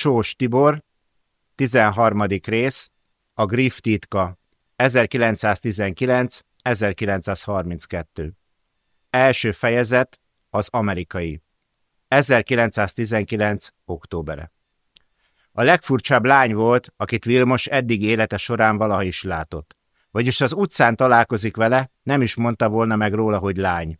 Sós Tibor, 13. rész, a Griff titka, 1919-1932. Első fejezet, az amerikai. 1919. októbere. A legfurcsább lány volt, akit Vilmos eddig élete során valaha is látott. Vagyis az utcán találkozik vele, nem is mondta volna meg róla, hogy lány.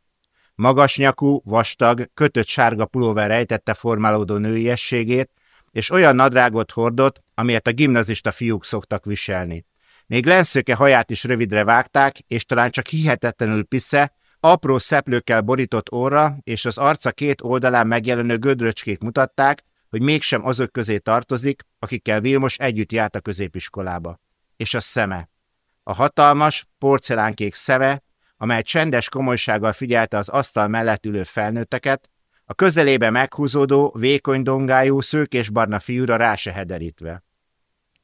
Magas nyakú, vastag, kötött sárga pulóver rejtette formálódó nőiességét, és olyan nadrágot hordott, amilyet a gimnazista fiúk szoktak viselni. Még lenszöke haját is rövidre vágták, és talán csak hihetetlenül pisze, apró szeplőkkel borított orra és az arca két oldalán megjelenő gödröcskék mutatták, hogy mégsem azok közé tartozik, akikkel Vilmos együtt járt a középiskolába. És a szeme. A hatalmas, porcelánkék szeme, amely csendes komolysággal figyelte az asztal mellett ülő felnőtteket, a közelébe meghúzódó, vékony dongájú, szőkésbarna fiúra rá se hederítve.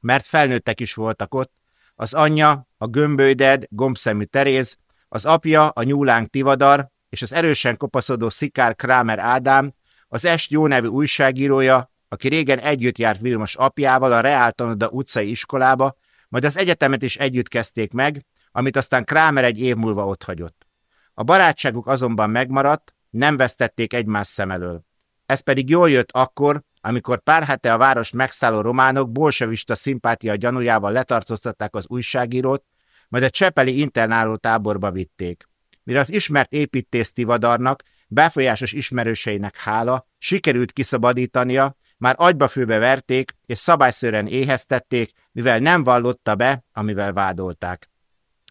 Mert felnőttek is voltak ott, az anyja, a gömbölyded, gombszemű Teréz, az apja, a nyúlánk Tivadar, és az erősen kopaszodó Szikár Kramer Ádám, az Est jó nevű újságírója, aki régen együtt járt Vilmos apjával a Reáltanoda utcai iskolába, majd az egyetemet is együtt kezdték meg, amit aztán Kramer egy év múlva otthagyott. A barátságuk azonban megmaradt, nem vesztették egymás szem elől. Ez pedig jól jött akkor, amikor pár hete a város megszálló románok bolsevista szimpátia gyanújával letartóztatták az újságírót, majd a Csepeli internáló táborba vitték. Mire az ismert építész Tivadarnak, befolyásos ismerőseinek hála, sikerült kiszabadítania, már agybafőbe verték és szabályszerűen éheztették, mivel nem vallotta be, amivel vádolták.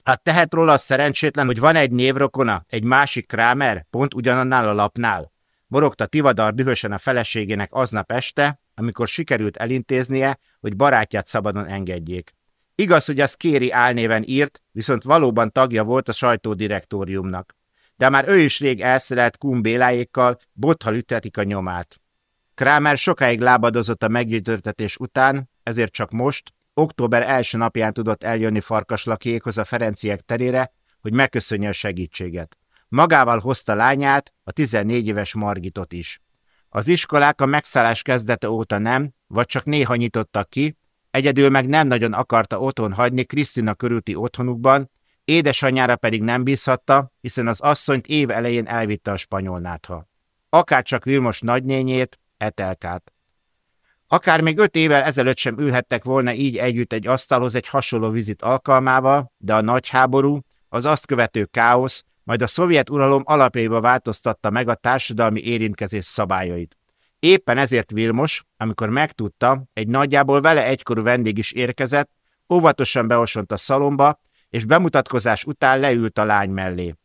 Hát tehet róla az szerencsétlen, hogy van egy névrokona, egy másik Kramer, pont ugyanannál a lapnál. Morogta Tivadar dühösen a feleségének aznap este, amikor sikerült elintéznie, hogy barátját szabadon engedjék. Igaz, hogy az Kéri álnéven írt, viszont valóban tagja volt a sajtódirektóriumnak. De már ő is rég elszerelt Kun Béláékkal, bothal ütetik a nyomát. Kramer sokáig lábadozott a meggyötörtetés után, ezért csak most, október első napján tudott eljönni Farkaslakiékhoz a Ferenciek terére, hogy megköszönje a segítséget. Magával hozta lányát, a 14 éves Margitot is. Az iskolák a megszállás kezdete óta nem, vagy csak néha nyitottak ki, egyedül meg nem nagyon akarta otthon hagyni Krisztina körülti otthonukban, édesanyjára pedig nem bízhatta, hiszen az asszonyt év elején elvitte a spanyolnátha. Akárcsak Vilmos nagynényét, Etelkát. Akár még öt évvel ezelőtt sem ülhettek volna így együtt egy asztalhoz egy hasonló vizit alkalmával, de a nagy háború, az azt követő káosz, majd a szovjet uralom alapjaiba változtatta meg a társadalmi érintkezés szabályait. Éppen ezért Vilmos, amikor megtudta, egy nagyjából vele egykorú vendég is érkezett, óvatosan beosont a szalomba, és bemutatkozás után leült a lány mellé.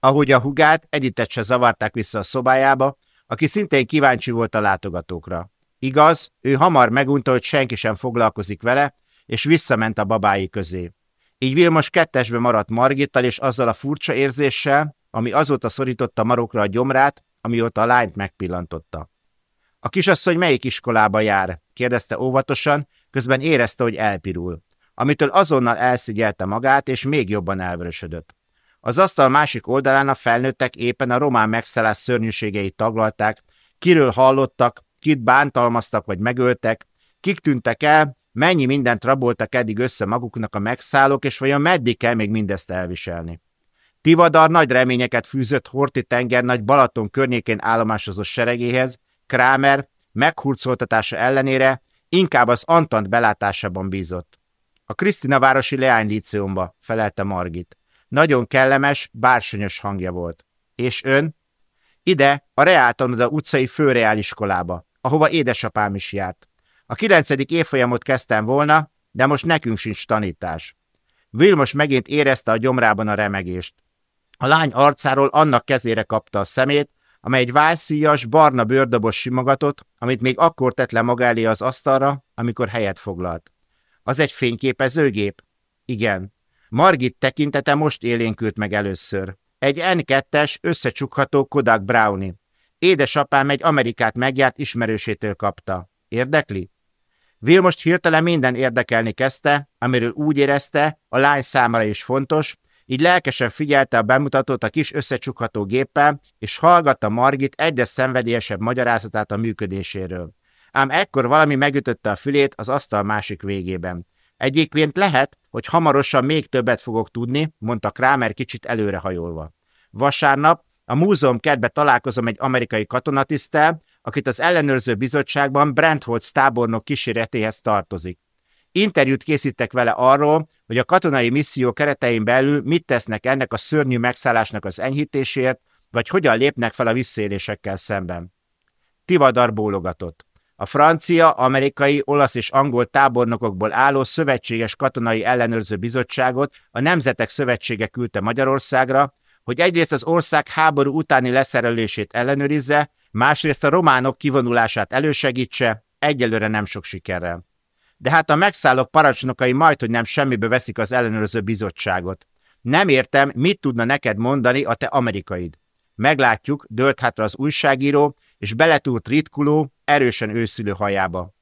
Ahogy a hugát, Editet se zavarták vissza a szobájába, aki szintén kíváncsi volt a látogatókra. Igaz, ő hamar megunta, hogy senki sem foglalkozik vele, és visszament a babái közé. Így Vilmos kettesbe maradt Margittal, és azzal a furcsa érzéssel, ami azóta szorította marokra a gyomrát, amióta a lányt megpillantotta. A kisasszony melyik iskolába jár? kérdezte óvatosan, közben érezte, hogy elpirul, amitől azonnal elszigyelte magát, és még jobban elvörösödött. Az asztal másik oldalán a felnőttek éppen a román megszállás szörnyűségeit taglalták, kiről hallottak, kit bántalmaztak vagy megöltek, kik tűntek el, mennyi mindent raboltak eddig össze maguknak a megszállók, és vajon meddig kell még mindezt elviselni. Tivadar nagy reményeket fűzött Horti tenger nagy Balaton környékén állomásozó seregéhez, Kramer meghurcoltatása ellenére inkább az Antant belátásában bízott. A Krisztina városi leánylíceumba, felelte Margit. Nagyon kellemes, bársonyos hangja volt. És ön? Ide, a Reáltanoda utcai főreáliskolába, ahova édesapám is járt. A kilencedik évfolyamot kezdtem volna, de most nekünk sincs tanítás. Vilmos megint érezte a gyomrában a remegést. A lány arcáról annak kezére kapta a szemét, amely egy válszíjas, barna bőrdobos simogatott, amit még akkor tett le maga elé az asztalra, amikor helyet foglalt. Az egy fényképezőgép? Igen. Margit tekintete most élénkült meg először. Egy N2-es, összecsukható Kodak Brownie. Édesapám egy Amerikát megjárt ismerősétől kapta. Érdekli? Will most hirtelen minden érdekelni kezdte, amiről úgy érezte, a lány számára is fontos, így lelkesen figyelte a bemutatót a kis összecsukható géppel, és hallgatta Margit egyre szenvedélyesebb magyarázatát a működéséről. ám ekkor valami megütötte a fülét az asztal másik végében. Egyébként lehet, hogy hamarosan még többet fogok tudni, mondta Kramer kicsit előrehajolva. Vasárnap a múzeum kertbe találkozom egy amerikai katonatisztel, akit az ellenőrző bizottságban Brentholz tábornok kíséretéhez tartozik. Interjút készítek vele arról, hogy a katonai misszió keretein belül mit tesznek ennek a szörnyű megszállásnak az enyhítésért, vagy hogyan lépnek fel a visszaélésekkel szemben. Tivadar bólogatott. A francia, amerikai, olasz és angol tábornokokból álló szövetséges katonai ellenőrző bizottságot a Nemzetek Szövetsége küldte Magyarországra, hogy egyrészt az ország háború utáni leszerelését ellenőrizze, másrészt a románok kivonulását elősegítse, egyelőre nem sok sikerrel. De hát a megszállók parancsnokai majd, hogy nem semmibe veszik az ellenőrző bizottságot. Nem értem, mit tudna neked mondani a te amerikaid. Meglátjuk, dölt hátra az újságíró, és beletúrt ritkuló, erősen őszülő hajába.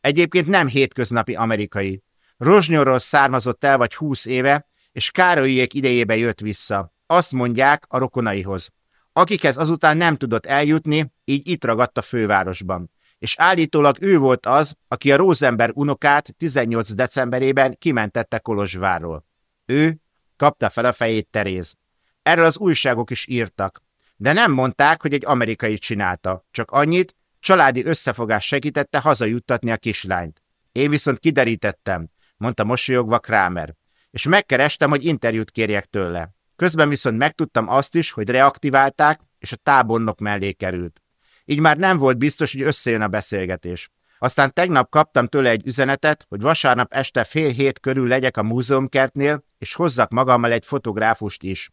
Egyébként nem hétköznapi amerikai. Rozsnyorról származott el vagy húsz éve, és Károlyék idejébe jött vissza. Azt mondják a rokonaihoz. Akikhez azután nem tudott eljutni, így itt ragadt a fővárosban. És állítólag ő volt az, aki a Rosenberg unokát 18 decemberében kimentette Kolozsvárról. Ő kapta fel a fejét Teréz. Erről az újságok is írtak. De nem mondták, hogy egy amerikai csinálta, csak annyit, családi összefogás segítette hazajuttatni a kislányt. Én viszont kiderítettem, mondta mosolyogva Kramer, és megkerestem, hogy interjút kérjek tőle. Közben viszont megtudtam azt is, hogy reaktiválták, és a tábornok mellé került. Így már nem volt biztos, hogy összejön a beszélgetés. Aztán tegnap kaptam tőle egy üzenetet, hogy vasárnap este fél hét körül legyek a múzeumkertnél, és hozzak magammal egy fotográfust is.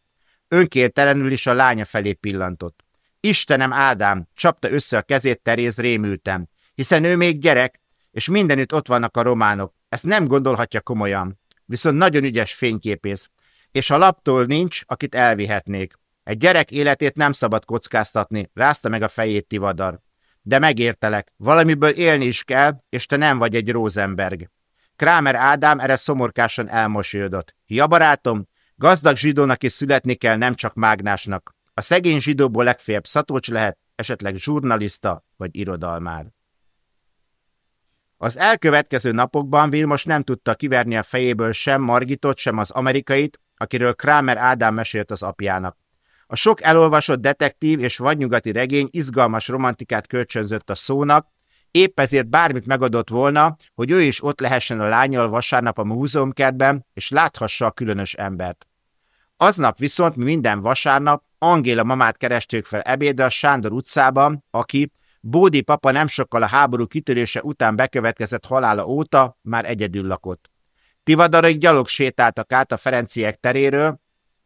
Önkértelenül is a lánya felé pillantott. Istenem Ádám, csapta össze a kezét Teréz rémültem, hiszen ő még gyerek, és mindenütt ott vannak a románok. Ezt nem gondolhatja komolyan. Viszont nagyon ügyes fényképész. És a laptól nincs, akit elvihetnék. Egy gyerek életét nem szabad kockáztatni, rázta meg a fejét Tivadar. De megértelek, valamiből élni is kell, és te nem vagy egy Rosenberg. Kramer Ádám erre szomorkásan elmosolyodott. Ja, barátom, Gazdag zsidónak is születni kell, nem csak mágnásnak. A szegény zsidóból legfeljebb szatocs lehet, esetleg zsurnalista vagy irodalmár. Az elkövetkező napokban Vilmos nem tudta kiverni a fejéből sem Margitot, sem az amerikait, akiről Kramer Ádám mesélt az apjának. A sok elolvasott detektív és vadnyugati regény izgalmas romantikát kölcsönzött a szónak, épp ezért bármit megadott volna, hogy ő is ott lehessen a lányal vasárnap a múzeumkertben, és láthassa a különös embert. Aznap viszont mi minden vasárnap Angéla mamát kerestük fel ebédre a Sándor utcában, aki Bódi papa nem sokkal a háború kitörése után bekövetkezett halála óta már egyedül lakott. Tivadarig gyalog sétáltak át a Ferenciek teréről,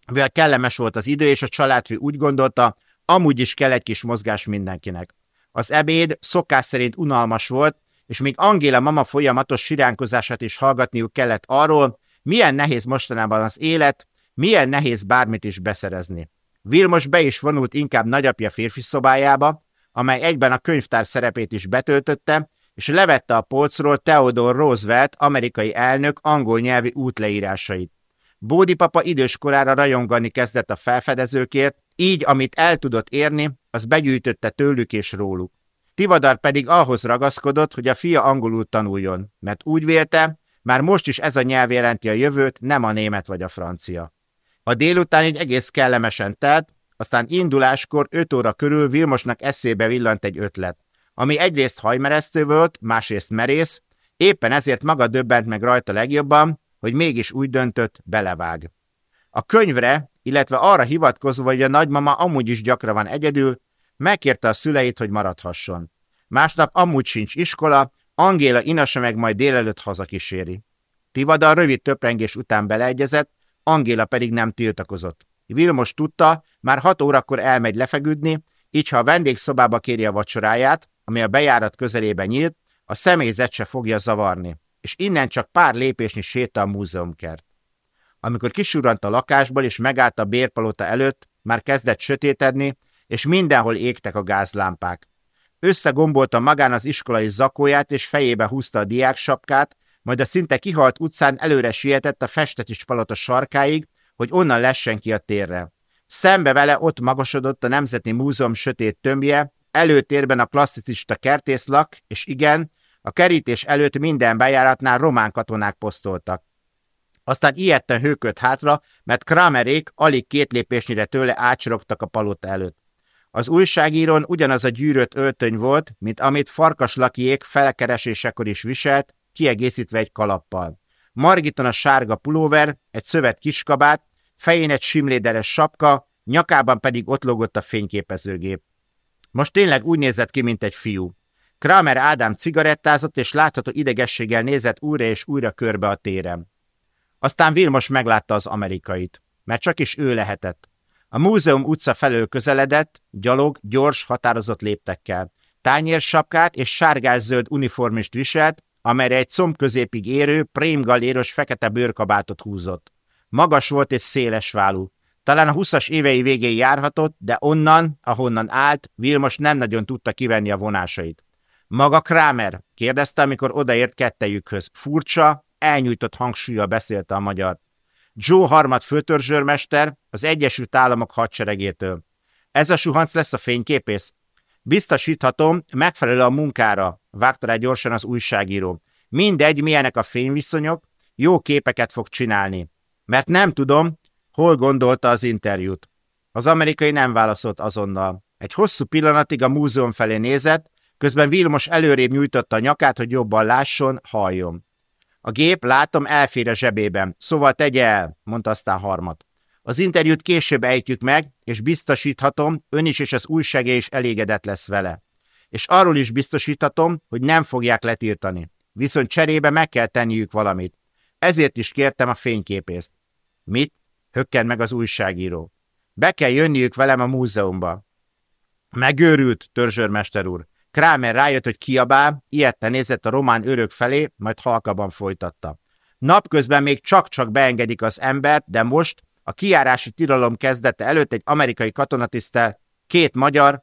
mivel kellemes volt az idő, és a családfő úgy gondolta, amúgy is kell egy kis mozgás mindenkinek. Az ebéd szokás szerint unalmas volt, és még Angéla mama folyamatos siránkozását is hallgatniuk kellett arról, milyen nehéz mostanában az élet, milyen nehéz bármit is beszerezni. Vilmos be is vonult inkább nagyapja férfi szobájába, amely egyben a könyvtár szerepét is betöltötte, és levette a polcról Theodore Roosevelt, amerikai elnök angol nyelvi útleírásait. Bódi papa időskorára rajongani kezdett a felfedezőkért, így amit el tudott érni, az begyűjtötte tőlük és róluk. Tivadar pedig ahhoz ragaszkodott, hogy a fia angolul tanuljon, mert úgy vélte, már most is ez a nyelv jelenti a jövőt, nem a német vagy a francia. A délután egy egész kellemesen telt, aztán induláskor 5 óra körül Vilmosnak eszébe villant egy ötlet, ami egyrészt hajmeresztő volt, másrészt merész, éppen ezért maga döbbent meg rajta legjobban, hogy mégis úgy döntött, belevág. A könyvre, illetve arra hivatkozva, hogy a nagymama amúgy is gyakran van egyedül, megkérte a szüleit, hogy maradhasson. Másnap amúgy sincs iskola, Angéla Inasa meg majd délelőtt hazakíséri. Tivada rövid töprengés után beleegyezett, Angéla pedig nem tiltakozott. Vilmos tudta, már hat órakor elmegy lefeküdni, így ha a vendégszobába kéri a vacsoráját, ami a bejárat közelében nyílt, a személyzet se fogja zavarni, és innen csak pár lépésnyi séta a múzeumkert. Amikor kisurrant a lakásból és megállt a bérpalota előtt, már kezdett sötétedni, és mindenhol égtek a gázlámpák. Összegombolta magán az iskolai zakóját, és fejébe húzta a diáksapkát, majd a szinte kihalt utcán előre sietett a festetis palota sarkáig, hogy onnan lessen ki a térre. Szembe vele ott magasodott a Nemzeti Múzeum sötét tömbje, előtérben a klasszicista kertészlak, és igen, a kerítés előtt minden bejáratnál román katonák posztoltak. Aztán ilyetten hőkött hátra, mert Kramerék alig két lépésnyire tőle átsorogtak a palota előtt. Az újságírón ugyanaz a gyűrött öltöny volt, mint amit farkaslakiék felkeresésekor is viselt, kiegészítve egy kalappal. Margiton a sárga pulóver, egy szövet kiskabát, fején egy simléderes sapka, nyakában pedig ott logott a fényképezőgép. Most tényleg úgy nézett ki, mint egy fiú. Kramer Ádám cigarettázott, és látható idegességgel nézett újra és újra körbe a téren. Aztán Vilmos meglátta az amerikait, mert csak is ő lehetett. A múzeum utca felől közeledett, gyalog, gyors, határozott léptekkel. Tányérsapkát és sárgás-zöld uniformist viselt, amelyre egy comb középig érő, prémgaléros fekete bőrkabátot húzott. Magas volt és széles válú. Talán a huszas évei végén járhatott, de onnan, ahonnan állt, Vilmos nem nagyon tudta kivenni a vonásait. Maga Kramer? kérdezte, amikor odaért kettejükhöz. Furcsa, elnyújtott hangsúlyjal beszélte a magyar. Joe harmad főtörzsőrmester az Egyesült Államok hadseregétől. Ez a suhanc lesz a fényképész? Biztosíthatom, megfelelő a munkára, vágta rá gyorsan az újságíró. Mindegy, milyenek a fényviszonyok, jó képeket fog csinálni. Mert nem tudom, hol gondolta az interjút. Az amerikai nem válaszolt azonnal. Egy hosszú pillanatig a múzeum felé nézett, közben Vilmos előrébb nyújtotta a nyakát, hogy jobban lásson, halljon. A gép, látom, elfér a zsebében, szóval tegye el, mondta aztán harmat. Az interjút később ejtjük meg, és biztosíthatom, ön is és az újságé is elégedett lesz vele. És arról is biztosíthatom, hogy nem fogják letiltani. Viszont cserébe meg kell tenniük valamit. Ezért is kértem a fényképészt. Mit? Hökken meg az újságíró. Be kell jönniük velem a múzeumba. Megőrült, törzsörmester úr. Kramer rájött, hogy kiabál, ilyette nézett a román örök felé, majd halkaban folytatta. Napközben még csak-csak beengedik az embert, de most, a kiárási tilalom kezdete előtt egy amerikai katonatisztel, két magyar,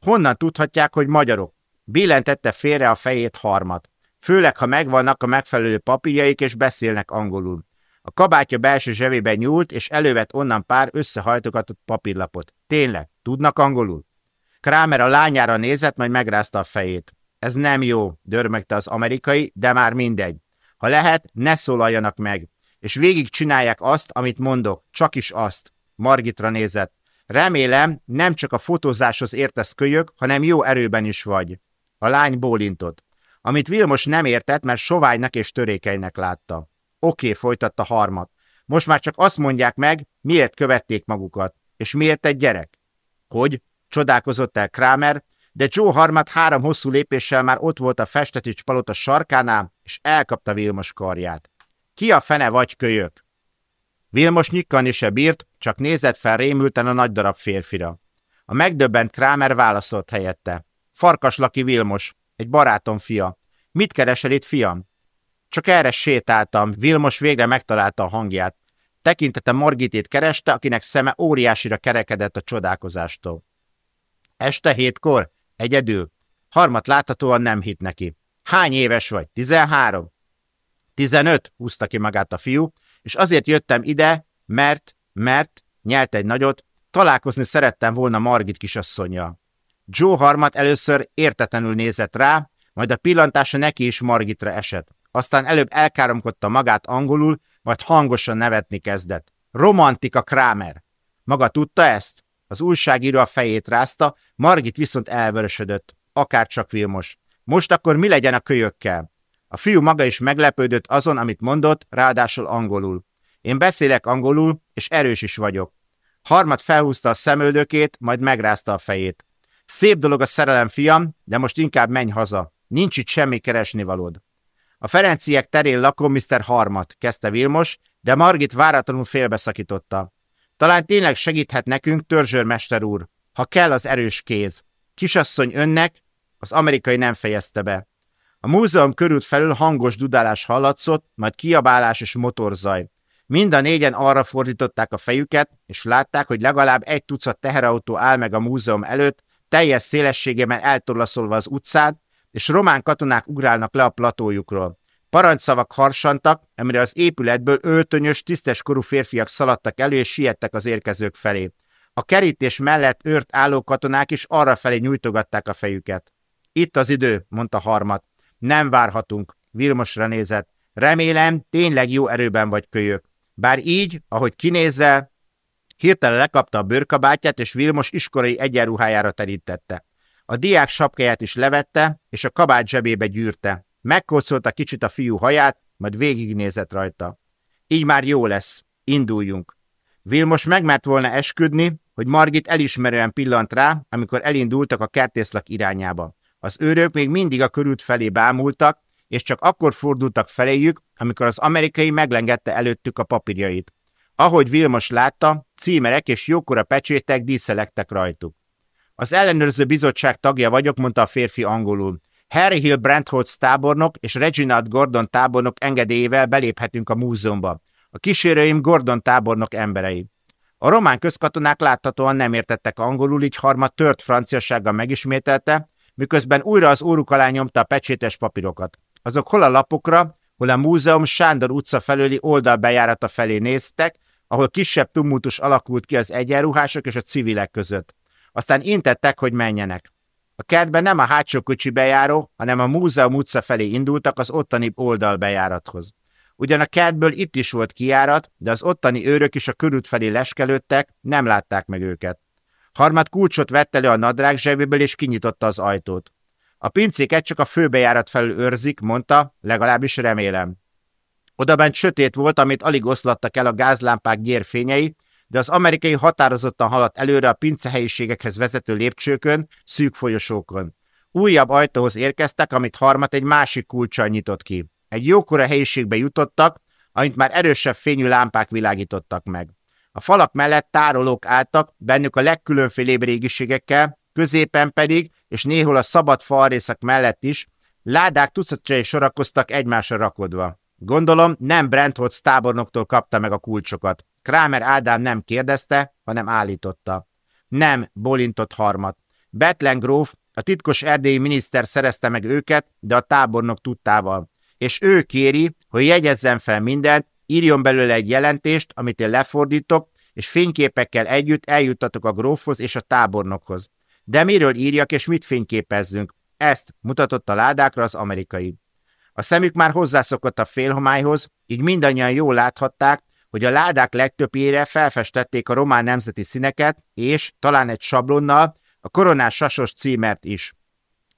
honnan tudhatják, hogy magyarok? Billentette félre a fejét harmat. Főleg, ha megvannak a megfelelő papírjaik és beszélnek angolul. A kabátja belső zsebébe nyúlt, és elővett onnan pár összehajtogatott papírlapot. Tényleg, tudnak angolul? Kramer a lányára nézett, majd megrázta a fejét. Ez nem jó, dörmegte az amerikai, de már mindegy. Ha lehet, ne szólaljanak meg. És végig csinálják azt, amit mondok, csak is azt. Margitra nézett. Remélem, nem csak a fotózáshoz értesz kölyök, hanem jó erőben is vagy. A lány bólintott. Amit Vilmos nem értett, mert soványnak és törékenynek látta. Oké, folytatta harmat. Most már csak azt mondják meg, miért követték magukat. És miért egy gyerek? Hogy? Csodálkozott el Kramer, de Joe Harmat három hosszú lépéssel már ott volt a Festetics palota sarkánál, és elkapta Vilmos karját. Ki a fene vagy, kölyök? Vilmos nyikkalni se bírt, csak nézett fel rémülten a nagy darab férfira. A megdöbbent Kramer válaszolt helyette. Farkas Laki Vilmos, egy barátom fia. Mit keresel itt, fiam? Csak erre sétáltam, Vilmos végre megtalálta a hangját. Tekintete Margitét kereste, akinek szeme óriásira kerekedett a csodálkozástól. Este hétkor? Egyedül? Harmat láthatóan nem hit neki. Hány éves vagy? Tizenhárom? Tizenöt, húzta ki magát a fiú, és azért jöttem ide, mert, mert, nyelt egy nagyot, találkozni szerettem volna Margit kisasszonya. Joe Harmat először értetlenül nézett rá, majd a pillantása neki is Margitra esett. Aztán előbb elkáromkodta magát angolul, majd hangosan nevetni kezdett. Romantika Kramer! Maga tudta ezt? Az újságíró a fejét rázta, Margit viszont elvörösödött. Akár csak Vilmos. Most akkor mi legyen a kölyökkel? A fiú maga is meglepődött azon, amit mondott, ráadásul angolul. Én beszélek angolul, és erős is vagyok. Harmad felhúzta a szemöldökét, majd megrázta a fejét. Szép dolog a szerelem, fiam, de most inkább menj haza. Nincs itt semmi keresnivalód. A Ferenciek terén lakom Mr. Harmat, kezdte Vilmos, de Margit váratlanul félbeszakította. Talán tényleg segíthet nekünk, törzsőrmester úr, ha kell az erős kéz. Kisasszony önnek, az amerikai nem fejezte be. A múzeum körül felül hangos dudálás hallatszott, majd kiabálás és motorzaj. Mind a négyen arra fordították a fejüket, és látták, hogy legalább egy tucat teherautó áll meg a múzeum előtt, teljes szélességében eltorlaszolva az utcán, és román katonák ugrálnak le a platójukról. Parancsszavak harsantak, amire az épületből öltönyös, tiszteskorú férfiak szaladtak elő és siettek az érkezők felé. A kerítés mellett őrt álló katonák is arrafelé nyújtogatták a fejüket. Itt az idő, mondta Harmat. Nem várhatunk. Vilmosra nézett. Remélem, tényleg jó erőben vagy kölyök. Bár így, ahogy kinézzel, hirtelen lekapta a bőrkabátját, és Vilmos iskolai egyenruhájára terítette. A diák sapkáját is levette, és a kabát zsebébe gyűrte. Megkócolta kicsit a fiú haját, majd végignézett rajta. Így már jó lesz. Induljunk. Vilmos megmert volna esküdni, hogy Margit elismerően pillant rá, amikor elindultak a kertészlak irányába. Az őrök még mindig a körült felé bámultak, és csak akkor fordultak feléjük, amikor az amerikai meglengette előttük a papírjait. Ahogy Vilmos látta, címerek és jókora pecsétek díszelektek rajtuk. Az ellenőrző bizottság tagja vagyok, mondta a férfi angolul. Harry Hill Brentholz tábornok és Reginald Gordon tábornok engedélyével beléphetünk a múzeumba. A kísérőim Gordon tábornok emberei. A román közkatonák láthatóan nem értettek angolul, így harma tört franciassággal megismételte, miközben újra az óruk alá nyomta a pecsétes papírokat. Azok hol a lapokra, hol a múzeum Sándor utca felőli oldalbejárata felé néztek, ahol kisebb tumultus alakult ki az egyenruhások és a civilek között. Aztán intettek, hogy menjenek. A kertben nem a hátsó kocsi bejáró, hanem a múzeum utca felé indultak az ottani oldalbejárathoz. Ugyan a kertből itt is volt kiárat, de az ottani őrök is a körút felé leskelődtek, nem látták meg őket. Harmad kulcsot vett elő a nadrág zsebéből, és kinyitotta az ajtót. A pincéket csak a főbejárat felül őrzik, mondta, legalábbis remélem. Odabent sötét volt, amit alig oszlattak el a gázlámpák gyérfényei, de az amerikai határozottan haladt előre a pincehelyiségekhez vezető lépcsőkön, szűk folyosókon. Újabb ajtóhoz érkeztek, amit harmat egy másik kulcsal nyitott ki. Egy jókora helyiségbe jutottak, amit már erősebb fényű lámpák világítottak meg. A falak mellett tárolók álltak, bennük a legkülönfélébb régiségekkel, középen pedig, és néhol a szabad falrészek mellett is, ládák tucatjai sorakoztak egymásra rakodva. Gondolom, nem Brentholz tábornoktól kapta meg a kulcsokat. Kramer Ádám nem kérdezte, hanem állította. Nem, bolintott harmat. Betlen gróf, a titkos erdélyi miniszter szerezte meg őket, de a tábornok tudtával. És ő kéri, hogy jegyezzen fel mindent, írjon belőle egy jelentést, amit én lefordítok, és fényképekkel együtt eljuttatok a grófhoz és a tábornokhoz. De miről írjak és mit fényképezzünk? Ezt mutatott a ládákra az amerikai. A szemük már hozzászokott a félhomályhoz, így mindannyian jól láthatták, hogy a ládák legtöbbjére felfestették a román nemzeti színeket, és, talán egy sablonnal, a koronás sasos címert is.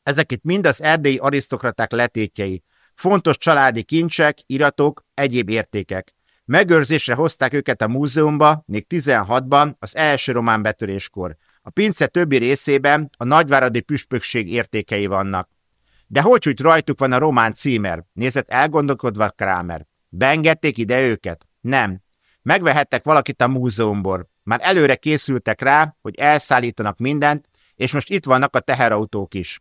Ezek itt mind az erdélyi arisztokraták letétjei, fontos családi kincsek, iratok, egyéb értékek. Megőrzésre hozták őket a múzeumba, még 16-ban, az első román betöréskor. A pince többi részében a nagyváradi püspökség értékei vannak. De hogy, hogy rajtuk van a román címer? Nézett elgondolkodva Kramer. Beengedték ide őket? Nem. Megvehettek valakit a múzeumból. Már előre készültek rá, hogy elszállítanak mindent, és most itt vannak a teherautók is.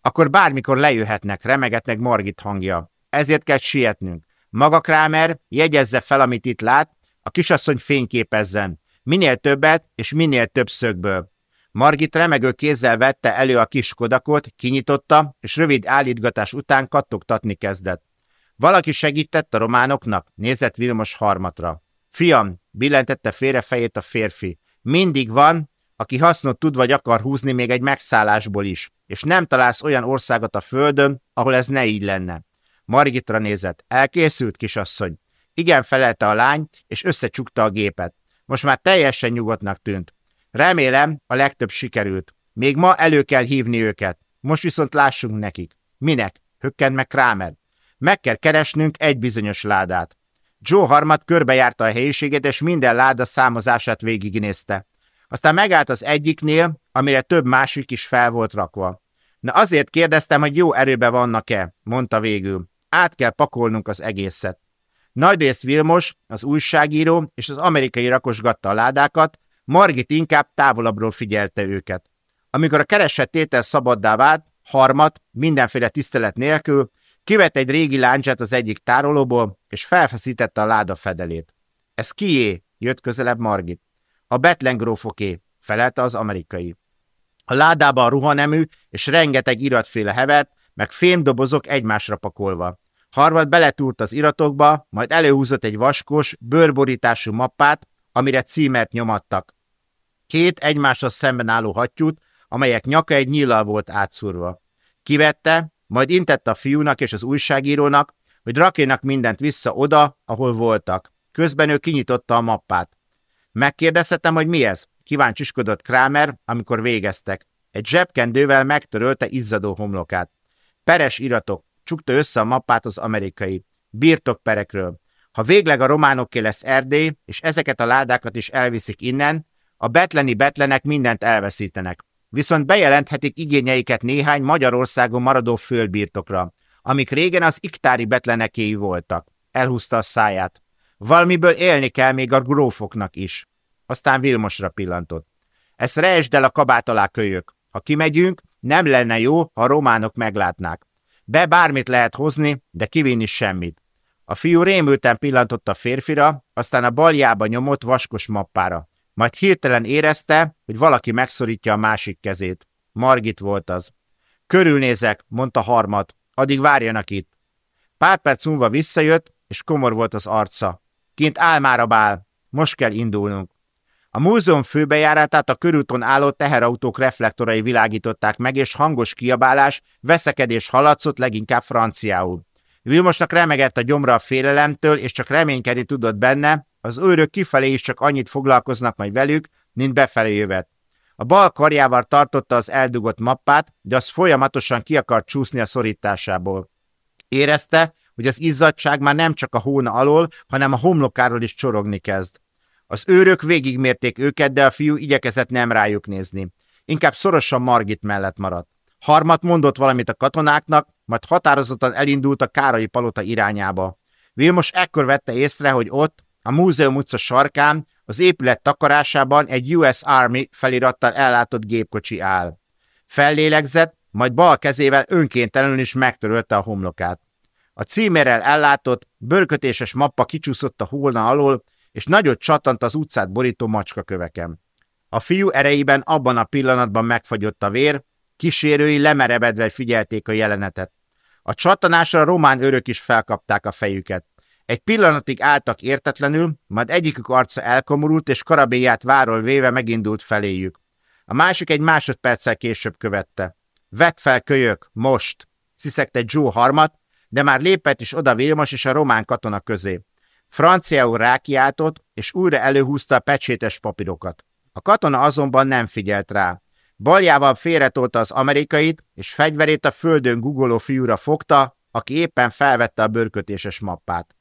Akkor bármikor lejöhetnek, remegetnek Margit hangja. Ezért kell sietnünk. Maga Kramer jegyezze fel, amit itt lát, a kisasszony fényképezzen. Minél többet és minél több szögből. Margit remegő kézzel vette elő a kis kodakot, kinyitotta, és rövid állítgatás után kattogtatni kezdett. Valaki segített a románoknak, nézett Vilmos harmatra. Fiam, billentette félre fejét a férfi. Mindig van, aki hasznot tud vagy akar húzni még egy megszállásból is, és nem találsz olyan országot a földön, ahol ez ne így lenne. Margitra nézett. Elkészült, kisasszony. Igen, felelte a lány, és összecsukta a gépet. Most már teljesen nyugodtnak tűnt. Remélem, a legtöbb sikerült. Még ma elő kell hívni őket. Most viszont lássunk nekik. Minek? Hökkent meg Kramer. Meg kell keresnünk egy bizonyos ládát. Joe Harmat körbejárta a helyiséget, és minden láda számozását végignézte. Aztán megállt az egyiknél, amire több másik is fel volt rakva. Na azért kérdeztem, hogy jó erőbe vannak-e, mondta végül. Át kell pakolnunk az egészet. Nagyrészt Vilmos, az újságíró és az amerikai rakosgatta a ládákat, Margit inkább távolabbról figyelte őket. Amikor a keresett tétel szabaddá vált, harmat, mindenféle tisztelet nélkül, kivett egy régi láncsát az egyik tárolóból, és felfeszítette a láda fedelét. Ez kié? jött közelebb Margit. A Betlen grófoké, felelte az amerikai. A ládában a ruhanemű és rengeteg iratféle hevert, meg fémdobozok egymásra pakolva. Harvad beletúrt az iratokba, majd előhúzott egy vaskos, bőrborítású mappát, amire címert nyomattak. Két egymáshoz szemben álló hattyút, amelyek nyaka egy nyíllal volt átszúrva. Kivette, majd intett a fiúnak és az újságírónak, hogy rakénak mindent vissza oda, ahol voltak. Közben ő kinyitotta a mappát. Megkérdezhetem, hogy mi ez? Kíváncsiskodott Kramer, amikor végeztek. Egy zsebkendővel megtörölte izzadó homlokát. Peres iratok, csukta össze a mappát az amerikai. Birtokperekről. Ha végleg a románoké lesz Erdély, és ezeket a ládákat is elviszik innen, a betleni betlenek mindent elveszítenek. Viszont bejelenthetik igényeiket néhány Magyarországon maradó földbirtokra, amik régen az iktári betlenekéi voltak. Elhúzta a száját. Valamiből élni kell még a grófoknak is. Aztán Vilmosra pillantott. Ezt rejtsd el a kabát alá kölyök. Ha kimegyünk, nem lenne jó, ha a románok meglátnák. Be bármit lehet hozni, de kivinni semmit. A fiú rémülten pillantott a férfira, aztán a baljába nyomott vaskos mappára. Majd hirtelen érezte, hogy valaki megszorítja a másik kezét. Margit volt az. Körülnézek, mondta harmat, addig várjanak itt. Pár perc múlva visszajött, és komor volt az arca. Kint álmára bál, most kell indulnunk. A múzeum főbejáratát a körúton álló teherautók reflektorai világították meg, és hangos kiabálás, veszekedés haladszott leginkább franciául. Vilmosnak remegett a gyomra a félelemtől, és csak reménykedni tudott benne, az őrök kifelé is csak annyit foglalkoznak majd velük, mint befelé jövet. A bal karjával tartotta az eldugott mappát, de az folyamatosan ki akart csúszni a szorításából. Érezte, hogy az izzadság már nem csak a hóna alól, hanem a homlokáról is csorogni kezd. Az őrök végigmérték őket, de a fiú igyekezett nem rájuk nézni. Inkább szorosan Margit mellett maradt. Harmat mondott valamit a katonáknak, majd határozottan elindult a Kárai palota irányába. Vilmos ekkor vette észre, hogy ott, a múzeum utca sarkán, az épület takarásában egy US Army felirattal ellátott gépkocsi áll. Fellélegzett, majd bal kezével önkéntelenül is megtörölte a homlokát. A címérrel ellátott, bőrkötéses mappa kicsúszott a hólna alól, és nagyot csattant az utcát borító macskakövekem. A fiú erejében abban a pillanatban megfagyott a vér, kísérői lemerebedve figyelték a jelenetet. A csattanásra román örök is felkapták a fejüket. Egy pillanatig álltak értetlenül, majd egyikük arca elkomorult, és karabélyát váról véve megindult feléjük. A másik egy másodperccel később követte. Vedd fel, kölyök, most! sziszegte Joe harmat, de már lépett is oda Vilmos és a román katona közé. Franciául rákiáltott, és újra előhúzta a pecsétes papírokat. A katona azonban nem figyelt rá. Baljával félretolta az amerikait, és fegyverét a földön gugoló fiúra fogta, aki éppen felvette a bőrkötéses mappát.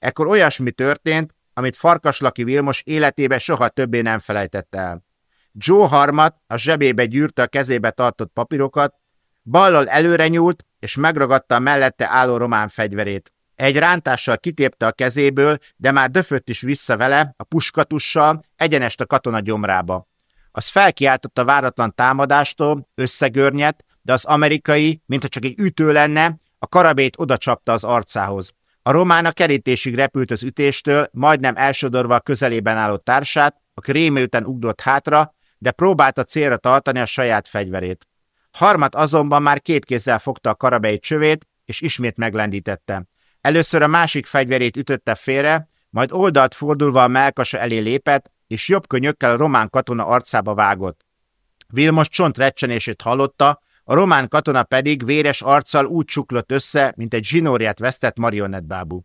Ekkor olyasmi történt, amit Farkaslaki Vilmos életébe soha többé nem felejtett el. Joe Harmat a zsebébe gyűrte a kezébe tartott papírokat, ballal előre nyúlt, és megragadta a mellette álló román fegyverét. Egy rántással kitépte a kezéből, de már döfött is vissza vele, a puskatussal, egyenest a katona gyomrába. Az felkiáltott a váratlan támadástól, összegörnyet, de az amerikai, mintha csak egy ütő lenne, a karabét oda csapta az arcához. A román a kerítésig repült az ütéstől, majdnem elsodorva a közelében álló társát, aki rémülten ugrott hátra, de próbálta célra tartani a saját fegyverét. Harmat azonban már két kézzel fogta a karabei csövét, és ismét meglendítette. Először a másik fegyverét ütötte félre, majd oldalt fordulva a melkasa elé lépett, és jobb könyökkel a román katona arcába vágott. Vilmos csont recsenését hallotta, a román katona pedig véres arccal úgy csuklott össze, mint egy zsinórját vesztett marionettbábú.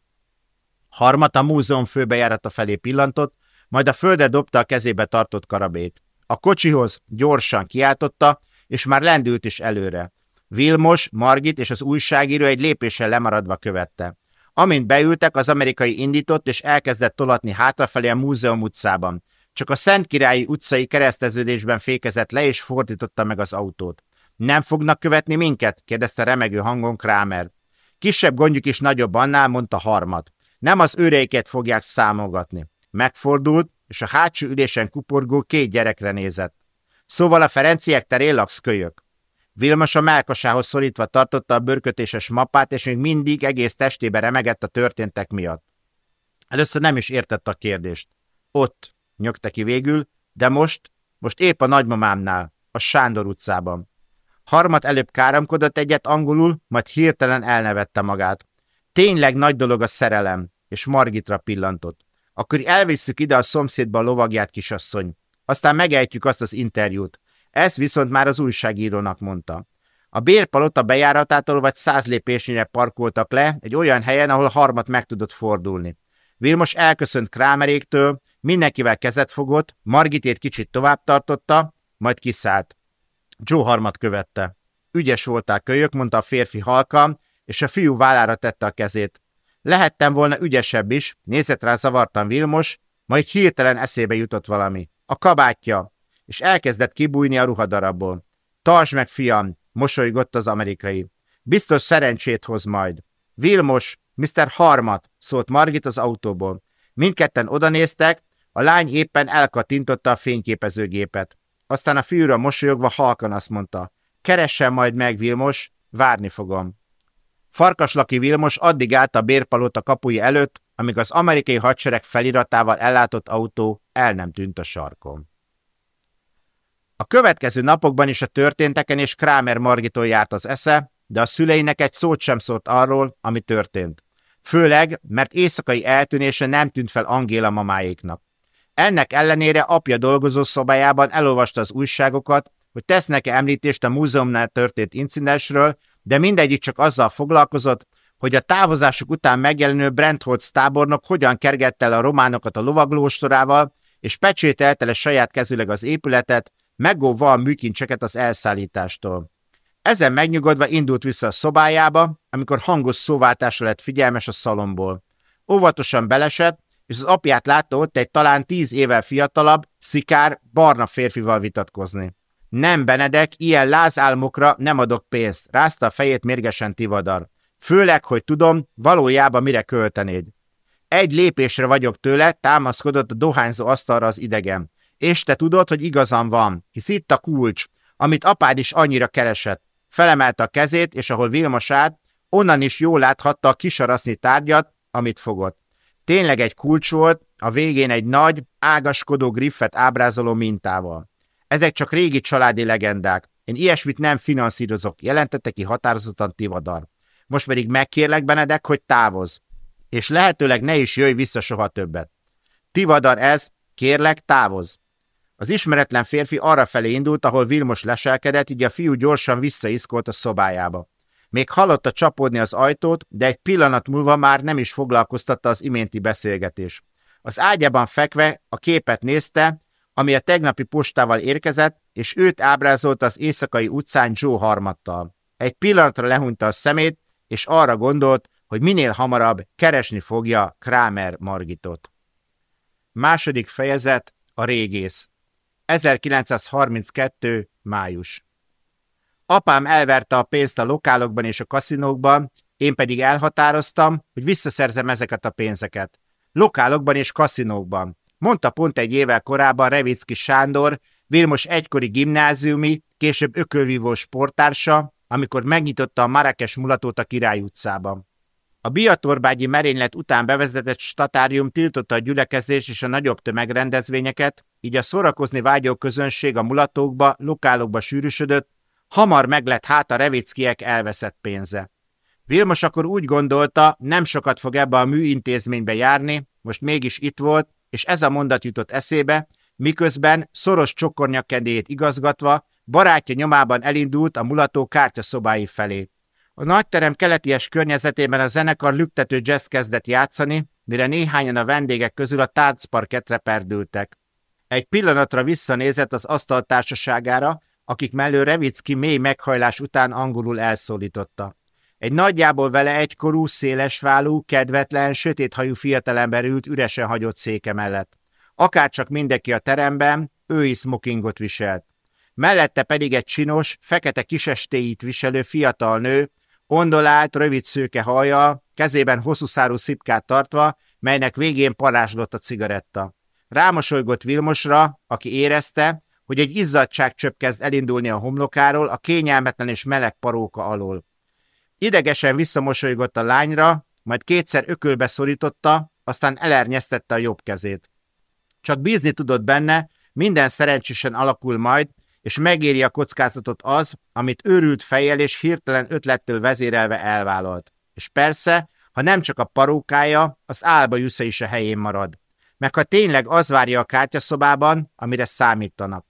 Harmat a múzeum főbejárata felé pillantott, majd a földre dobta a kezébe tartott karabét. A kocsihoz gyorsan kiáltotta, és már lendült is előre. Vilmos, Margit és az újságíró egy lépéssel lemaradva követte. Amint beültek, az amerikai indított és elkezdett tolatni hátrafelé a múzeum utcában. Csak a Szent Királyi utcai kereszteződésben fékezett le és fordította meg az autót. Nem fognak követni minket? kérdezte remegő hangon Kramer. Kisebb gondjuk is nagyobb annál, mondta harmad. Nem az őreiket fogják számolgatni. Megfordult, és a hátsó ülésen kuporgó két gyerekre nézett. Szóval a Ferenciek terén laksz kölyök. Vilmos a melkasához szorítva tartotta a bőrkötéses mappát, és még mindig egész testébe remegett a történtek miatt. Először nem is értett a kérdést. Ott, nyögte ki végül, de most, most épp a nagymamámnál, a Sándor utcában. Harmat előbb káromkodott egyet angolul, majd hirtelen elnevette magát. Tényleg nagy dolog a szerelem, és Margitra pillantott. Akkor elvisszük ide a szomszédba a lovagját, kisasszony. aztán megejtjük azt az interjút. Ezt viszont már az újságírónak mondta. A bérpalota bejáratától vagy száz lépésnyire parkoltak le, egy olyan helyen, ahol harmat meg tudott fordulni. Vilmos elköszönt Krámeréktől, mindenkivel kezet fogott, Margitét kicsit tovább tartotta, majd kiszállt. Joe harmat követte. Ügyes voltál kölyök, mondta a férfi halkan, és a fiú vállára tette a kezét. Lehettem volna ügyesebb is, nézett rá zavartan Vilmos, majd hirtelen eszébe jutott valami. A kabátja, és elkezdett kibújni a ruhadarabból. Tartsd meg, fiam, mosolygott az amerikai. Biztos szerencsét hoz majd. Vilmos, Mr. Harmat, szólt Margit az autóból. Mindketten odanéztek, a lány éppen elkatintotta a fényképezőgépet. Aztán a fiúra mosolyogva halkan azt mondta, keressen majd meg, Vilmos, várni fogom. Farkaslaki Vilmos addig állt a bérpalota kapuja előtt, amíg az amerikai hadsereg feliratával ellátott autó el nem tűnt a sarkon. A következő napokban is a történteken és Kramer Margitól járt az esze, de a szüleinek egy szót sem szólt arról, ami történt. Főleg, mert éjszakai eltűnése nem tűnt fel Angéla mamáéknak. Ennek ellenére apja dolgozó szobájában elolvasta az újságokat, hogy tesznek-e említést a múzeumnál történt incidensről, de mindegyik csak azzal foglalkozott, hogy a távozásuk után megjelenő Brentholz tábornok hogyan kergette el a románokat a lovaglóstorával, és pecsételte le saját kezüleg az épületet, megóvva a műkincseket az elszállítástól. Ezen megnyugodva indult vissza a szobájába, amikor hangos szóváltásra lett figyelmes a szalomból. Óvatosan belesett, és az apját látta ott egy talán tíz évvel fiatalabb, szikár, barna férfival vitatkozni. Nem, Benedek, ilyen lázálmokra nem adok pénzt, rázta a fejét mérgesen Tivadar. Főleg, hogy tudom, valójában mire költenéd. Egy lépésre vagyok tőle, támaszkodott a dohányzó asztalra az idegen. És te tudod, hogy igazam van, hisz itt a kulcs, amit apád is annyira keresett. Felemelte a kezét, és ahol Vilmos állt, onnan is jól láthatta a kisaraszni tárgyat, amit fogott. Tényleg egy kulcs volt, a végén egy nagy, ágaskodó griffet ábrázoló mintával. Ezek csak régi családi legendák. Én ilyesmit nem finanszírozok, jelentette ki határozottan Tivadar. Most pedig megkérlek, Benedek, hogy távoz. És lehetőleg ne is jöjj vissza soha többet. Tivadar ez, kérlek, távoz. Az ismeretlen férfi arra felé indult, ahol Vilmos leselkedett, így a fiú gyorsan visszaiszkolt a szobájába. Még hallotta csapódni az ajtót, de egy pillanat múlva már nem is foglalkoztatta az iménti beszélgetés. Az ágyában fekve a képet nézte, ami a tegnapi postával érkezett, és őt ábrázolta az éjszakai utcán Joe harmattal. Egy pillanatra lehunta a szemét, és arra gondolt, hogy minél hamarabb keresni fogja Kramer Margitot. Második fejezet a régész 1932. május Apám elverte a pénzt a lokálokban és a kaszinókban, én pedig elhatároztam, hogy visszaszerzem ezeket a pénzeket. Lokálokban és kaszinókban. Mondta pont egy évvel korábban Revicki Sándor, Vilmos egykori gimnáziumi, később ökölvívó sporttársa, amikor megnyitotta a Marrakes mulatót a Király utcában. A biatorbágyi merénylet után bevezetett statárium tiltotta a gyülekezés és a nagyobb tömegrendezvényeket, így a szórakozni vágyó közönség a mulatókba, lokálokba sűrűsödött, hamar meglett hát a revickiek elveszett pénze. Vilmos akkor úgy gondolta, nem sokat fog ebbe a műintézménybe járni, most mégis itt volt, és ez a mondat jutott eszébe, miközben szoros csokornyakedélyét igazgatva, barátja nyomában elindult a mulató kártyaszobái felé. A nagyterem keleties környezetében a zenekar lüktető jazz kezdett játszani, mire néhányan a vendégek közül a tárcparketre perdültek. Egy pillanatra visszanézett az asztal társaságára, akik mellő Revicki mély meghajlás után angolul elszólította. Egy nagyjából vele egykorú, szélesválú, kedvetlen, sötéthajú fiatalember ült üresen hagyott széke mellett. Akárcsak mindenki a teremben, ő is smokingot viselt. Mellette pedig egy csinos, fekete kisestéit viselő fiatal nő, ondolált, rövid szőke haja, kezében hosszú szárú szipkát tartva, melynek végén parázslott a cigaretta. Rámosolygott Vilmosra, aki érezte, hogy egy izzadságcsöpp kezd elindulni a homlokáról, a kényelmetlen és meleg paróka alól. Idegesen visszamosolygott a lányra, majd kétszer ökölbe szorította, aztán elernyeztette a jobb kezét. Csak bízni tudott benne, minden szerencsésen alakul majd, és megéri a kockázatot az, amit őrült fejjel és hirtelen ötlettől vezérelve elvállalt. És persze, ha nem csak a parókája, az álba jusza is a helyén marad. meg ha tényleg az várja a kártyaszobában, amire számítanak.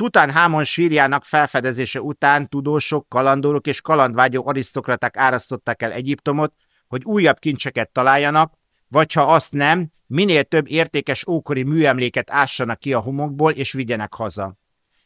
Tután sírjának felfedezése után tudósok, kalandorok és kalandvágyó arisztokraták árasztották el Egyiptomot, hogy újabb kincseket találjanak, vagy ha azt nem, minél több értékes ókori műemléket ássanak ki a homokból és vigyenek haza.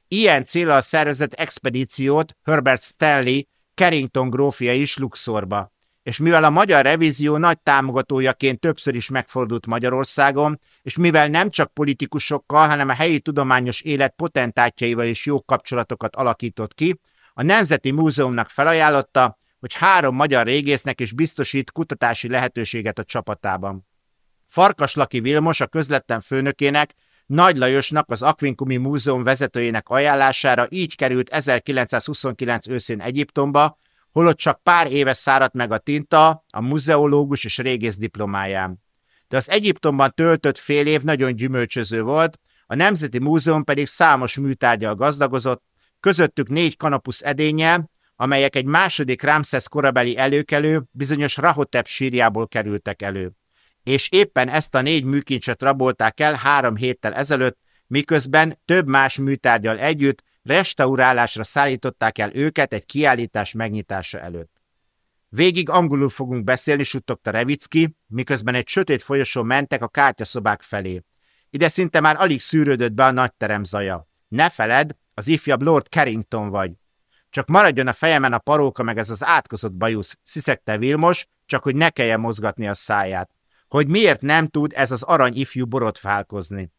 Ilyen célra a szervezet expedíciót Herbert Stanley Carrington grófia is Luxorba. És mivel a magyar revízió nagy támogatójaként többször is megfordult Magyarországon, és mivel nem csak politikusokkal, hanem a helyi tudományos élet potentátjaival is jó kapcsolatokat alakított ki, a Nemzeti Múzeumnak felajánlotta, hogy három magyar régésznek is biztosít kutatási lehetőséget a csapatában. Farkas Laki Vilmos a közletlen főnökének nagy Lajosnak, az Aquincumi Múzeum vezetőjének ajánlására így került 1929 őszén Egyiptomba, holott csak pár éve száradt meg a tinta a muzeológus és régész diplomáján. De az Egyiptomban töltött fél év nagyon gyümölcsöző volt, a Nemzeti Múzeum pedig számos műtárgyal gazdagozott, közöttük négy kanapusz edénye, amelyek egy második Ramszesz korabeli előkelő bizonyos Rahotep sírjából kerültek elő és éppen ezt a négy műkincset rabolták el három héttel ezelőtt, miközben több más műtárgyal együtt restaurálásra szállították el őket egy kiállítás megnyitása előtt. Végig angolul fogunk beszélni, suttogta Revicki, miközben egy sötét folyosó mentek a kártyaszobák felé. Ide szinte már alig szűrődött be a nagy terem zaja. Ne feled, az ifjabb Lord Carrington vagy. Csak maradjon a fejemen a paróka meg ez az átkozott bajusz, sziszegte Vilmos, csak hogy ne kelljen mozgatni a száját hogy miért nem tud ez az arany ifjú borotfálkozni.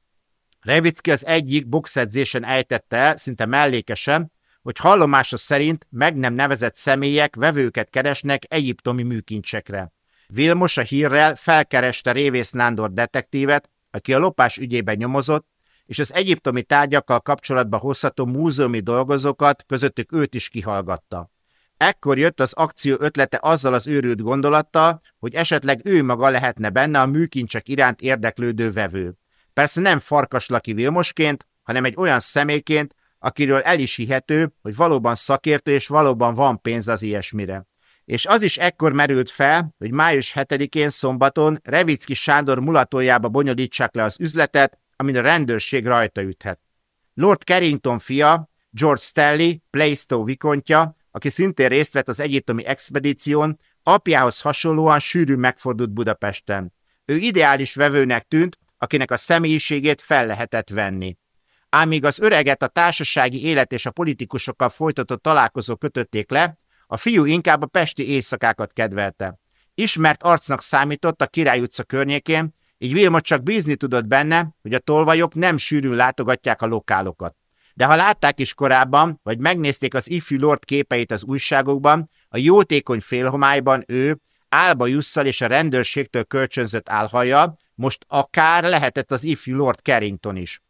Revicki az egyik boxedzésen ejtette el, szinte mellékesen, hogy hallomása szerint meg nem nevezett személyek vevőket keresnek egyiptomi műkincsekre. Vilmos a hírrel felkereste Révész Nándor detektívet, aki a lopás ügyében nyomozott, és az egyiptomi tárgyakkal kapcsolatba hozható múzeumi dolgozókat, közöttük őt is kihallgatta. Ekkor jött az akció ötlete azzal az őrült gondolattal, hogy esetleg ő maga lehetne benne a műkincsek iránt érdeklődő vevő. Persze nem farkaslaki Vilmosként, hanem egy olyan személyként, akiről el is hihető, hogy valóban szakértő és valóban van pénz az ilyesmire. És az is ekkor merült fel, hogy május 7-én szombaton Revicki Sándor mulatójába bonyolítsák le az üzletet, amin a rendőrség rajta üthet. Lord Carrington fia, George Stanley, Plaistow vikontja, aki szintén részt vett az egyiptomi expedíción, apjához hasonlóan sűrű megfordult Budapesten. Ő ideális vevőnek tűnt, akinek a személyiségét fel lehetett venni. Ám míg az öreget a társasági élet és a politikusokkal folytatott találkozó kötötték le, a fiú inkább a pesti éjszakákat kedvelte. Ismert arcnak számított a Király utca környékén, így Vilmot csak bízni tudott benne, hogy a tolvajok nem sűrűn látogatják a lokálokat. De ha látták is korábban, vagy megnézték az ifjú lord képeit az újságokban, a jótékony félhomályban ő, álba jusszal és a rendőrségtől kölcsönzött álhaja, most akár lehetett az ifjú lord Carrington is.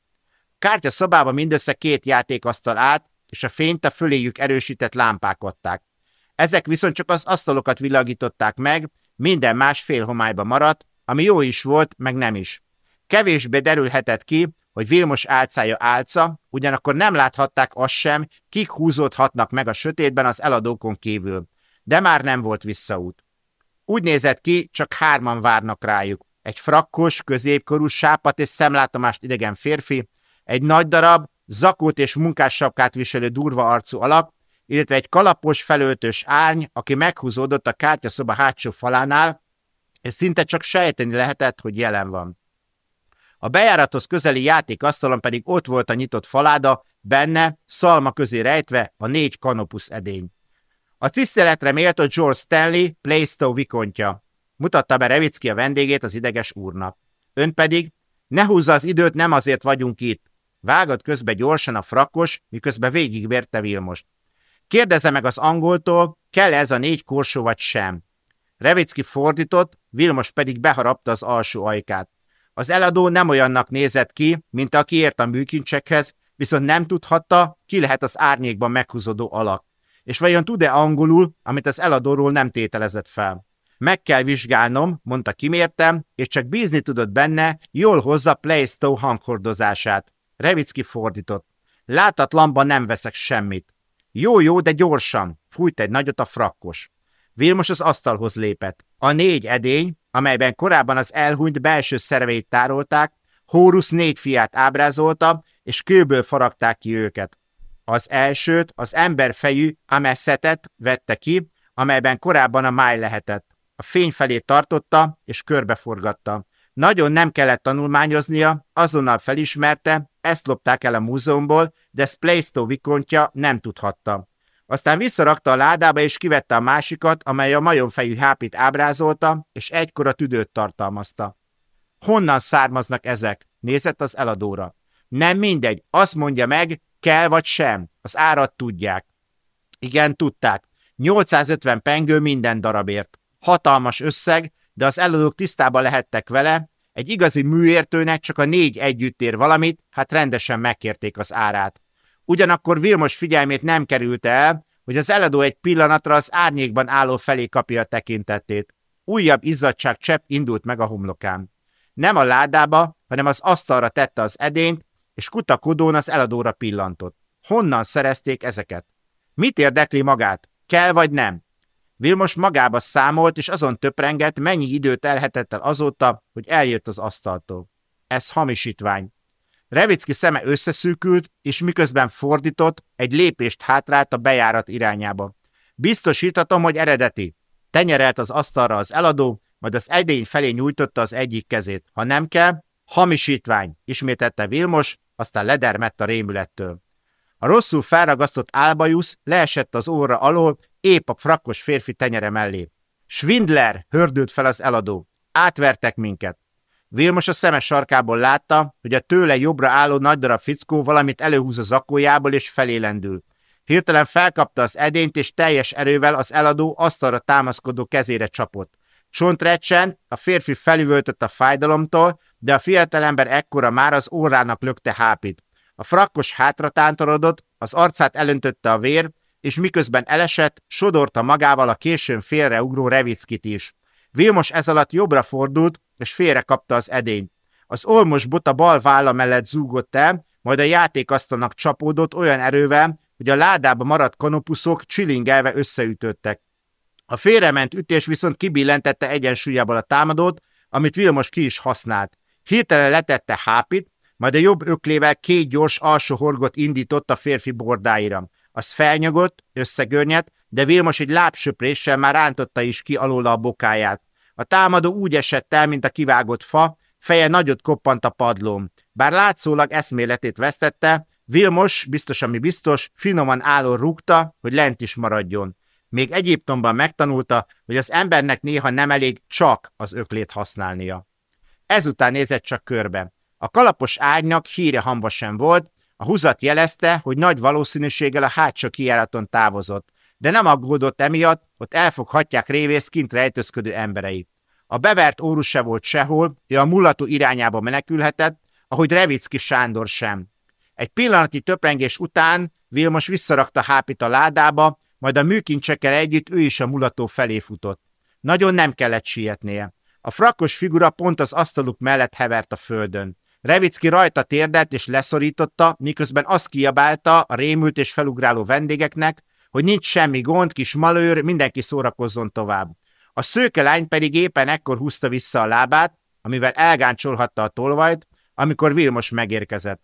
Kártya szobában mindössze két játékasztal állt, és a fényt a föléjük erősített lámpák adták. Ezek viszont csak az asztalokat világították meg, minden más félhomályba maradt, ami jó is volt, meg nem is. Kevésbé derülhetett ki, hogy Vilmos álcája álca, ugyanakkor nem láthatták azt sem, kik húzódhatnak meg a sötétben az eladókon kívül. De már nem volt visszaút. Úgy nézett ki, csak hárman várnak rájuk. Egy frakkos, középkorú, sápat és szemlátomást idegen férfi, egy nagy darab, zakót és munkássapkát viselő durva arcú alak, illetve egy kalapos, felöltös árny, aki meghúzódott a kártyaszoba hátsó falánál, és szinte csak sejteni lehetett, hogy jelen van. A bejárathoz közeli játékasztalon pedig ott volt a nyitott faláda, benne, szalma közé rejtve, a négy kanopusz edény. A tiszteletre méltó George Stanley, Plaistow vikontja. Mutatta be Revicki a vendégét az ideges úrnak. Ön pedig, ne húzza az időt, nem azért vagyunk itt. Vágott közbe gyorsan a frakkos, miközben végigvérte Vilmost. Kérdezze meg az angoltól, kell -e ez a négy korsó vagy sem. Revicki fordított, Vilmos pedig beharapta az alsó ajkát. Az eladó nem olyannak nézett ki, mint aki ért a műkincsekhez, viszont nem tudhatta, ki lehet az árnyékban meghúzódó alak. És vajon tud-e angolul, amit az eladóról nem tételezett fel? Meg kell vizsgálnom, mondta kimértem, és csak bízni tudott benne, jól hozza Playstow hanghordozását. Revicki fordított. Látatlanban nem veszek semmit. Jó-jó, de gyorsan, fújt egy nagyot a frakkos. Vilmos az asztalhoz lépett. A négy edény, amelyben korábban az elhunyt belső szerveit tárolták, Hórusz négy fiát ábrázolta, és kőből faragták ki őket. Az elsőt az emberfejű Ameszetet vette ki, amelyben korábban a máj lehetett. A fény felé tartotta, és körbeforgatta. Nagyon nem kellett tanulmányoznia, azonnal felismerte, ezt lopták el a múzeumból, de Splaistow vikontja nem tudhatta. Aztán visszarakta a ládába, és kivette a másikat, amely a majomfejű hápit ábrázolta, és egykor a tüdőt tartalmazta. Honnan származnak ezek? Nézett az eladóra. Nem mindegy, azt mondja meg, kell vagy sem. Az árat tudják. Igen, tudták. 850 pengő minden darabért. Hatalmas összeg, de az eladók tisztában lehettek vele, egy igazi műértőnek csak a négy együtt ér valamit, hát rendesen megkérték az árát. Ugyanakkor Vilmos figyelmét nem került el, hogy az eladó egy pillanatra az árnyékban álló felé kapja a tekintetét. Újabb izzadság csepp indult meg a homlokán. Nem a ládába, hanem az asztalra tette az edényt, és kutakodón az eladóra pillantott. Honnan szerezték ezeket? Mit érdekli magát? Kell vagy nem? Vilmos magába számolt, és azon töprengett, mennyi időt elhetett el azóta, hogy eljött az asztaltól. Ez hamisítvány. Revicki szeme összeszűkült, és miközben fordított, egy lépést hátrált a bejárat irányába. Biztosítatom, hogy eredeti. Tenyerelt az asztalra az eladó, majd az edény felé nyújtotta az egyik kezét. Ha nem kell, hamisítvány, ismétette Vilmos, aztán ledermett a rémülettől. A rosszul felragasztott álbajusz leesett az óra alól, épp a frakkos férfi tenyere mellé. Svindler! hördült fel az eladó. Átvertek minket. Vilmos a szemes sarkából látta, hogy a tőle jobbra álló nagy darab fickó valamit előhúz a zakójából és felélendül. Hirtelen felkapta az edényt, és teljes erővel az eladó asztalra támaszkodó kezére csapott. Csontrecsen, a férfi felüvöltött a fájdalomtól, de a fiatalember ekkora már az órának lökte hápit. A frakkos hátra tántorodott, az arcát elöntötte a vér, és miközben elesett, sodorta magával a későn félreugró Revickit is. Vilmos ez alatt jobbra fordult, és félre kapta az edényt. Az olmos bota bal válla mellett zúgott el, majd a játékasztalnak csapódott olyan erővel, hogy a ládába maradt kanopuszok csilingelve összeütöttek. A félrement ütés viszont kibillentette egyensúlyából a támadót, amit Vilmos ki is használt. Hirtelen letette hápit, majd a jobb öklével két gyors alsó horgot indított a férfi bordáira. Az felnyagott, összegörnyedt, de Vilmos egy lábsöpréssel már rántotta is ki alóla a bokáját. A támadó úgy esett el, mint a kivágott fa, feje nagyot koppant a padlón. Bár látszólag eszméletét vesztette, Vilmos, biztos ami biztos, finoman álló rúgta, hogy lent is maradjon. Még Egyiptomban megtanulta, hogy az embernek néha nem elég csak az öklét használnia. Ezután nézett csak körbe. A kalapos ágynak híre hamva sem volt, a húzat jelezte, hogy nagy valószínűséggel a hátsó kijáraton távozott, de nem aggódott emiatt, ott elfoghatják révész kint rejtőzködő emberei. A bevert órus se volt sehol, ő a mulató irányába menekülhetett, ahogy Revicki Sándor sem. Egy pillanati töprengés után Vilmos visszarakta hápit a ládába, majd a műkincsekkel együtt ő is a mulató felé futott. Nagyon nem kellett sietnie. A frakkos figura pont az asztaluk mellett hevert a földön. Revicki rajta térdelt és leszorította, miközben azt kiabálta a rémült és felugráló vendégeknek, hogy nincs semmi gond, kis malőr, mindenki szórakozzon tovább. A szőke lány pedig éppen ekkor húzta vissza a lábát, amivel elgáncsolhatta a tolvajt, amikor Vilmos megérkezett.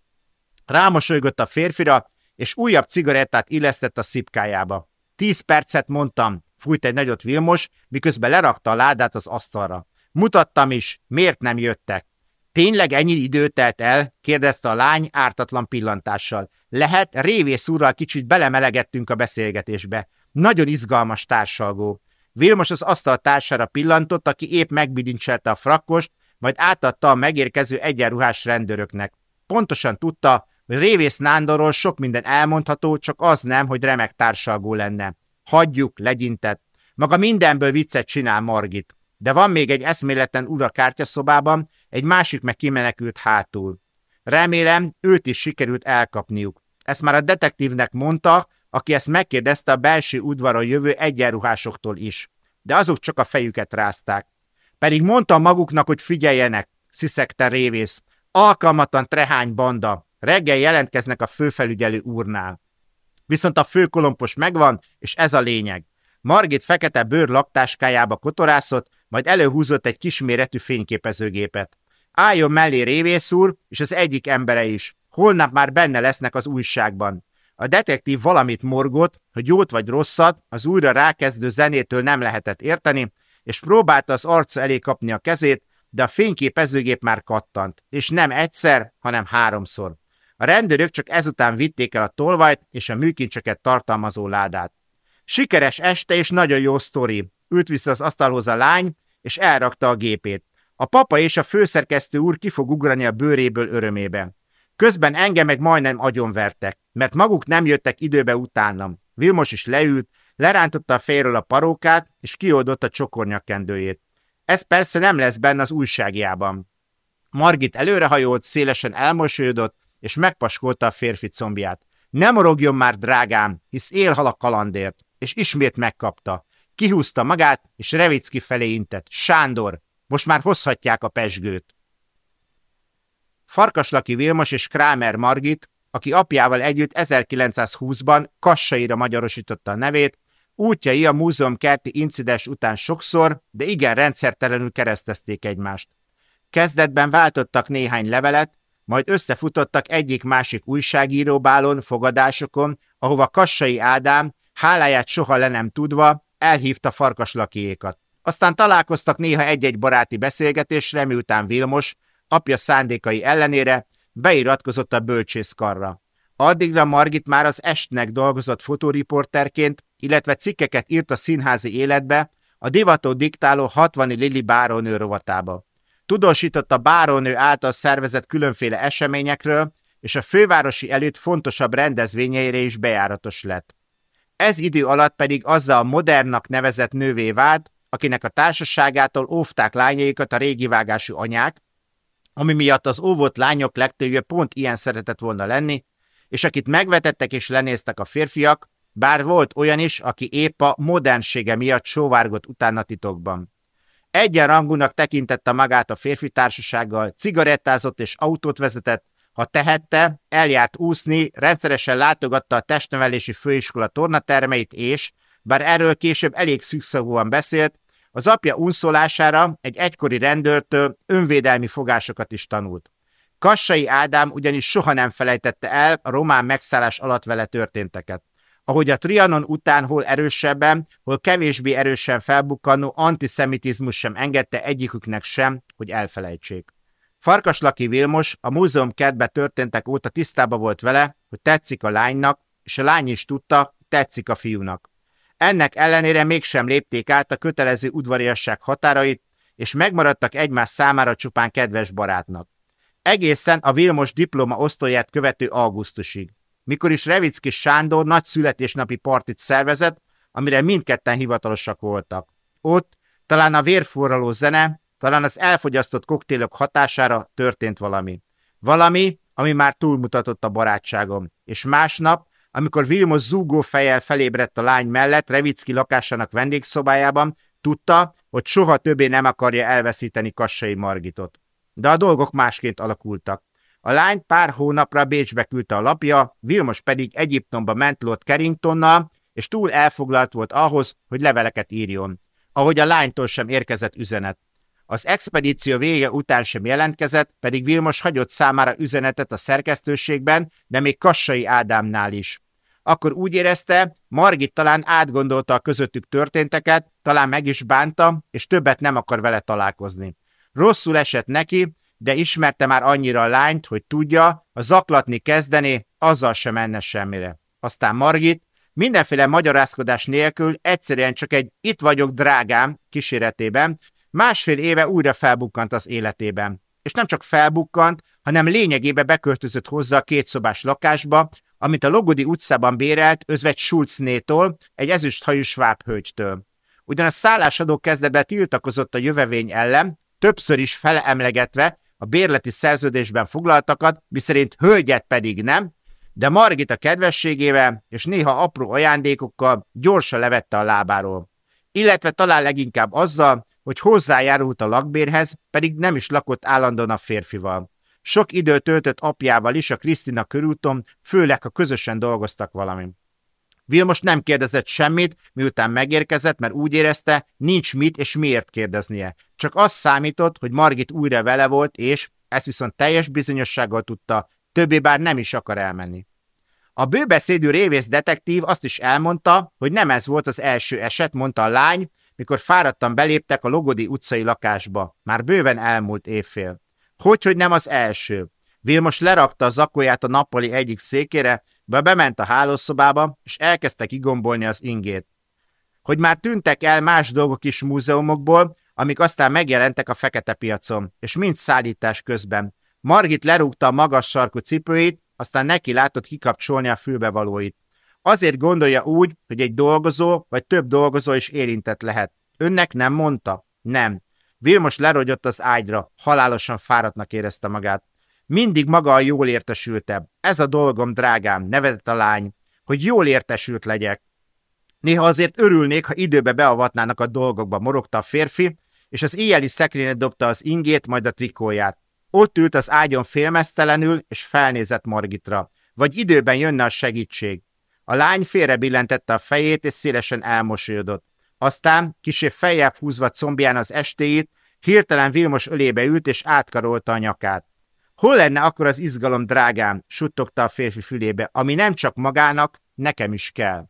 Rámosolygott a férfira, és újabb cigarettát illesztett a szipkájába. Tíz percet mondtam, fújt egy nagyot Vilmos, miközben lerakta a ládát az asztalra. Mutattam is, miért nem jöttek. Tényleg ennyi idő telt el? kérdezte a lány ártatlan pillantással. Lehet, révész úrral kicsit belemelegettünk a beszélgetésbe. Nagyon izgalmas társalgó. Vilmos az asztal társára pillantott, aki épp megbidincselte a frakkost, majd átadta a megérkező egyenruhás rendőröknek. Pontosan tudta, hogy Révész Nándorról sok minden elmondható, csak az nem, hogy remek társalgó lenne. Hagyjuk, legyintett. Maga mindenből viccet csinál Margit. De van még egy eszméletlen ura kártyaszobában, egy másik meg kimenekült hátul. Remélem, őt is sikerült elkapniuk. Ezt már a detektívnek mondta, aki ezt megkérdezte a belső udvaron jövő egyenruhásoktól is. De azok csak a fejüket rázták. Pedig mondtam maguknak, hogy figyeljenek, sziszegte révész. Alkalmatlan trehány banda. Reggel jelentkeznek a főfelügyelő úrnál. Viszont a főkolompos megvan, és ez a lényeg. Margit fekete bőr laktáskájába kotorászott, majd előhúzott egy kisméretű fényképezőgépet. Álljon mellé Révész úr, és az egyik embere is. Holnap már benne lesznek az újságban. A detektív valamit morgott, hogy jót vagy rosszat, az újra rákezdő zenétől nem lehetett érteni, és próbálta az arca elé kapni a kezét, de a fényképezőgép már kattant, és nem egyszer, hanem háromszor. A rendőrök csak ezután vitték el a tolvajt és a műkincseket tartalmazó ládát. Sikeres este és nagyon jó sztori. Ült vissza az asztalhoz a lány, és elrakta a gépét. A papa és a főszerkesztő úr ki fog ugrani a bőréből örömébe. Közben engem meg majdnem agyonvertek, mert maguk nem jöttek időbe utánam. Vilmos is leült, lerántotta a fejről a parókát, és kioldotta csokornyakkendőjét. Ez persze nem lesz benne az újságjában. Margit előrehajolt, szélesen elmosolyodott, és megpaskolta a férfi combját. Nem morogjon már, drágám, hisz élhal a kalandért, és ismét megkapta. Kihúzta magát, és Revicki felé intett. Sándor, most már hozhatják a pesgőt. Farkaslaki Vilmos és Krámer Margit, aki apjával együtt 1920-ban Kassaira magyarosította a nevét, útjai a múzeum kerti incidens után sokszor, de igen rendszertelenül keresztezték egymást. Kezdetben váltottak néhány levelet, majd összefutottak egyik-másik újságíróbálon, fogadásokon, ahova Kassai Ádám, háláját soha le nem tudva, elhívta farkaslakiékat. Aztán találkoztak néha egy-egy baráti beszélgetésre, miután Vilmos, apja szándékai ellenére beiratkozott a bölcsészkarra. Addigra Margit már az Estnek dolgozott fotóriporterként, illetve cikkeket írt a színházi életbe, a divató diktáló 60 Lili bárónő rovatába. Tudósított a bárónő által szervezett különféle eseményekről, és a fővárosi előtt fontosabb rendezvényeire is bejáratos lett. Ez idő alatt pedig azzal a modernnak nevezett nővé vált, akinek a társaságától óvták lányaikat a régi vágású anyák, ami miatt az óvott lányok legtöbbje pont ilyen szeretett volna lenni, és akit megvetettek és lenéztek a férfiak, bár volt olyan is, aki épp a modernsége miatt sóvárgott utána titokban. Egyenrangúnak tekintette magát a férfi társasággal, cigarettázott és autót vezetett, ha tehette, eljárt úszni, rendszeresen látogatta a testnevelési főiskola tornatermeit és, bár erről később elég szükszavúan beszélt, az apja unszolására egy egykori rendőrtől önvédelmi fogásokat is tanult. Kassai Ádám ugyanis soha nem felejtette el a román megszállás alatt vele történteket. Ahogy a Trianon után hol erősebben, hol kevésbé erősen felbukkanó antiszemitizmus sem engedte egyiküknek sem, hogy elfelejtsék. Farkaslaki Vilmos a múzeum kertbe történtek óta tisztába volt vele, hogy tetszik a lánynak, és a lány is tudta, tetszik a fiúnak. Ennek ellenére mégsem lépték át a kötelező udvariasság határait, és megmaradtak egymás számára csupán kedves barátnak. Egészen a Vilmos diploma osztóját követő augusztusig, mikor is Revicki Sándor nagy születésnapi partit szervezett, amire mindketten hivatalosak voltak. Ott talán a vérforraló zene, talán az elfogyasztott koktélok hatására történt valami. Valami, ami már túlmutatott a barátságom, és másnap amikor Vilmos zúgó fejjel felébredt a lány mellett Revicki lakásának vendégszobájában, tudta, hogy soha többé nem akarja elveszíteni Kassai Margitot. De a dolgok másként alakultak. A lány pár hónapra Bécsbe küldte a lapja, Vilmos pedig Egyiptomba ment Lord Carringtonnal, és túl elfoglalt volt ahhoz, hogy leveleket írjon. Ahogy a lánytól sem érkezett üzenet. Az expedíció vége után sem jelentkezett, pedig Vilmos hagyott számára üzenetet a szerkesztőségben, de még Kassai Ádámnál is. Akkor úgy érezte, Margit talán átgondolta a közöttük történteket, talán meg is bánta, és többet nem akar vele találkozni. Rosszul esett neki, de ismerte már annyira a lányt, hogy tudja, a zaklatni kezdené, azzal sem menne semmire. Aztán Margit mindenféle magyarázkodás nélkül egyszerűen csak egy itt vagyok drágám kíséretében Másfél éve újra felbukkant az életében. És nem csak felbukkant, hanem lényegében beköltözött hozzá a kétszobás lakásba, amit a Logodi utcában bérelt özvegy Schulznétól, egy ezüsthajú sváb hölgytől. Ugyan a szállásadó kezdetben tiltakozott a jövevény ellen, többször is feleemlegetve a bérleti szerződésben foglaltakat, miszerint hölgyet pedig nem, de Margit a kedvességével és néha apró ajándékokkal gyorsan levette a lábáról. Illetve talán leginkább azzal, hogy hozzájárult a lakbérhez, pedig nem is lakott állandóan a férfival. Sok időt töltött apjával is a Krisztina körúton, főleg ha közösen dolgoztak valami. Vilmos nem kérdezett semmit, miután megérkezett, mert úgy érezte, nincs mit és miért kérdeznie. Csak az számított, hogy Margit újra vele volt, és, ezt viszont teljes bizonyossággal tudta, többé bár nem is akar elmenni. A bőbeszédű révész detektív azt is elmondta, hogy nem ez volt az első eset, mondta a lány, mikor fáradtan beléptek a Logodi utcai lakásba. Már bőven elmúlt évfél. Hogy, hogy nem az első. Vilmos lerakta a zakóját a nappali egyik székére, be bement a hálószobába, és elkezdte kigombolni az ingét. Hogy már tűntek el más dolgok is múzeumokból, amik aztán megjelentek a fekete piacon, és mind szállítás közben. Margit lerúgta a magas sarkú cipőit, aztán neki látott kikapcsolni a fülbevalóit. Azért gondolja úgy, hogy egy dolgozó vagy több dolgozó is érintett lehet. Önnek nem mondta? Nem. Vilmos lerogyott az ágyra, halálosan fáradtnak érezte magát. Mindig maga a jól értesültebb. Ez a dolgom, drágám, nevetett a lány, hogy jól értesült legyek. Néha azért örülnék, ha időbe beavatnának a dolgokba, morogta a férfi, és az éjjeli szekrényre dobta az ingét, majd a trikóját. Ott ült az ágyon félmeztelenül, és felnézett Margitra. Vagy időben jönne a segítség. A lány félre billentette a fejét, és szélesen elmosolyodott. Aztán, kisé feljebb húzva combján az estéit, hirtelen Vilmos ölébe ült, és átkarolta a nyakát. Hol lenne akkor az izgalom, drágám, suttogta a férfi fülébe, ami nem csak magának, nekem is kell.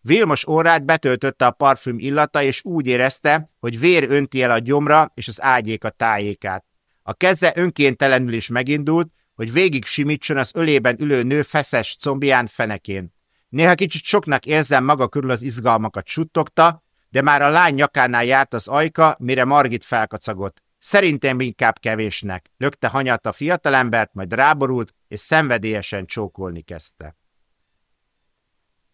Vilmos órát betöltötte a parfüm illata, és úgy érezte, hogy vér önti el a gyomra és az ágyék a tájékát. A keze önkéntelenül is megindult, hogy végig simítson az ölében ülő nő feszes combján fenekén. Néha kicsit soknak érzem maga körül az izgalmakat suttogta, de már a lány nyakánál járt az ajka, mire Margit felkacagott. Szerintem inkább kevésnek. Lökte hanyat a fiatalembert, majd ráborult, és szenvedélyesen csókolni kezdte.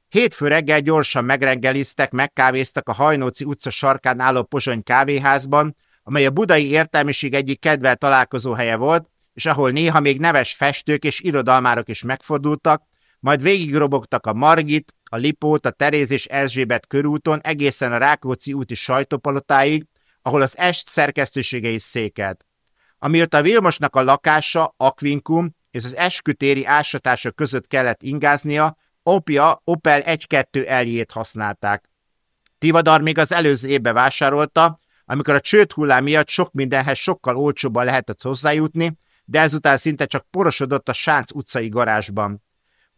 Hétfő reggel gyorsan megreggeliztek, megkávéztak a Hajnóci utca sarkán álló Pozsony kávéházban, amely a budai értelmiség egyik kedvel találkozó helye volt, és ahol néha még neves festők és irodalmárok is megfordultak, majd végigrobogtak a Margit, a Lipót, a Teréz és Erzsébet körúton egészen a Rákóczi úti sajtópalotáig, ahol az est szerkesztősége is székelt. Amióta Vilmosnak a lakása, Akvinkum és az eskütéri ásatása között kellett ingáznia, Opia Opel 1-2 eljét használták. Tivadar még az előző évbe vásárolta, amikor a csőd hullám miatt sok mindenhez sokkal olcsóbban lehetett hozzájutni, de ezután szinte csak porosodott a Sánc utcai garázsban.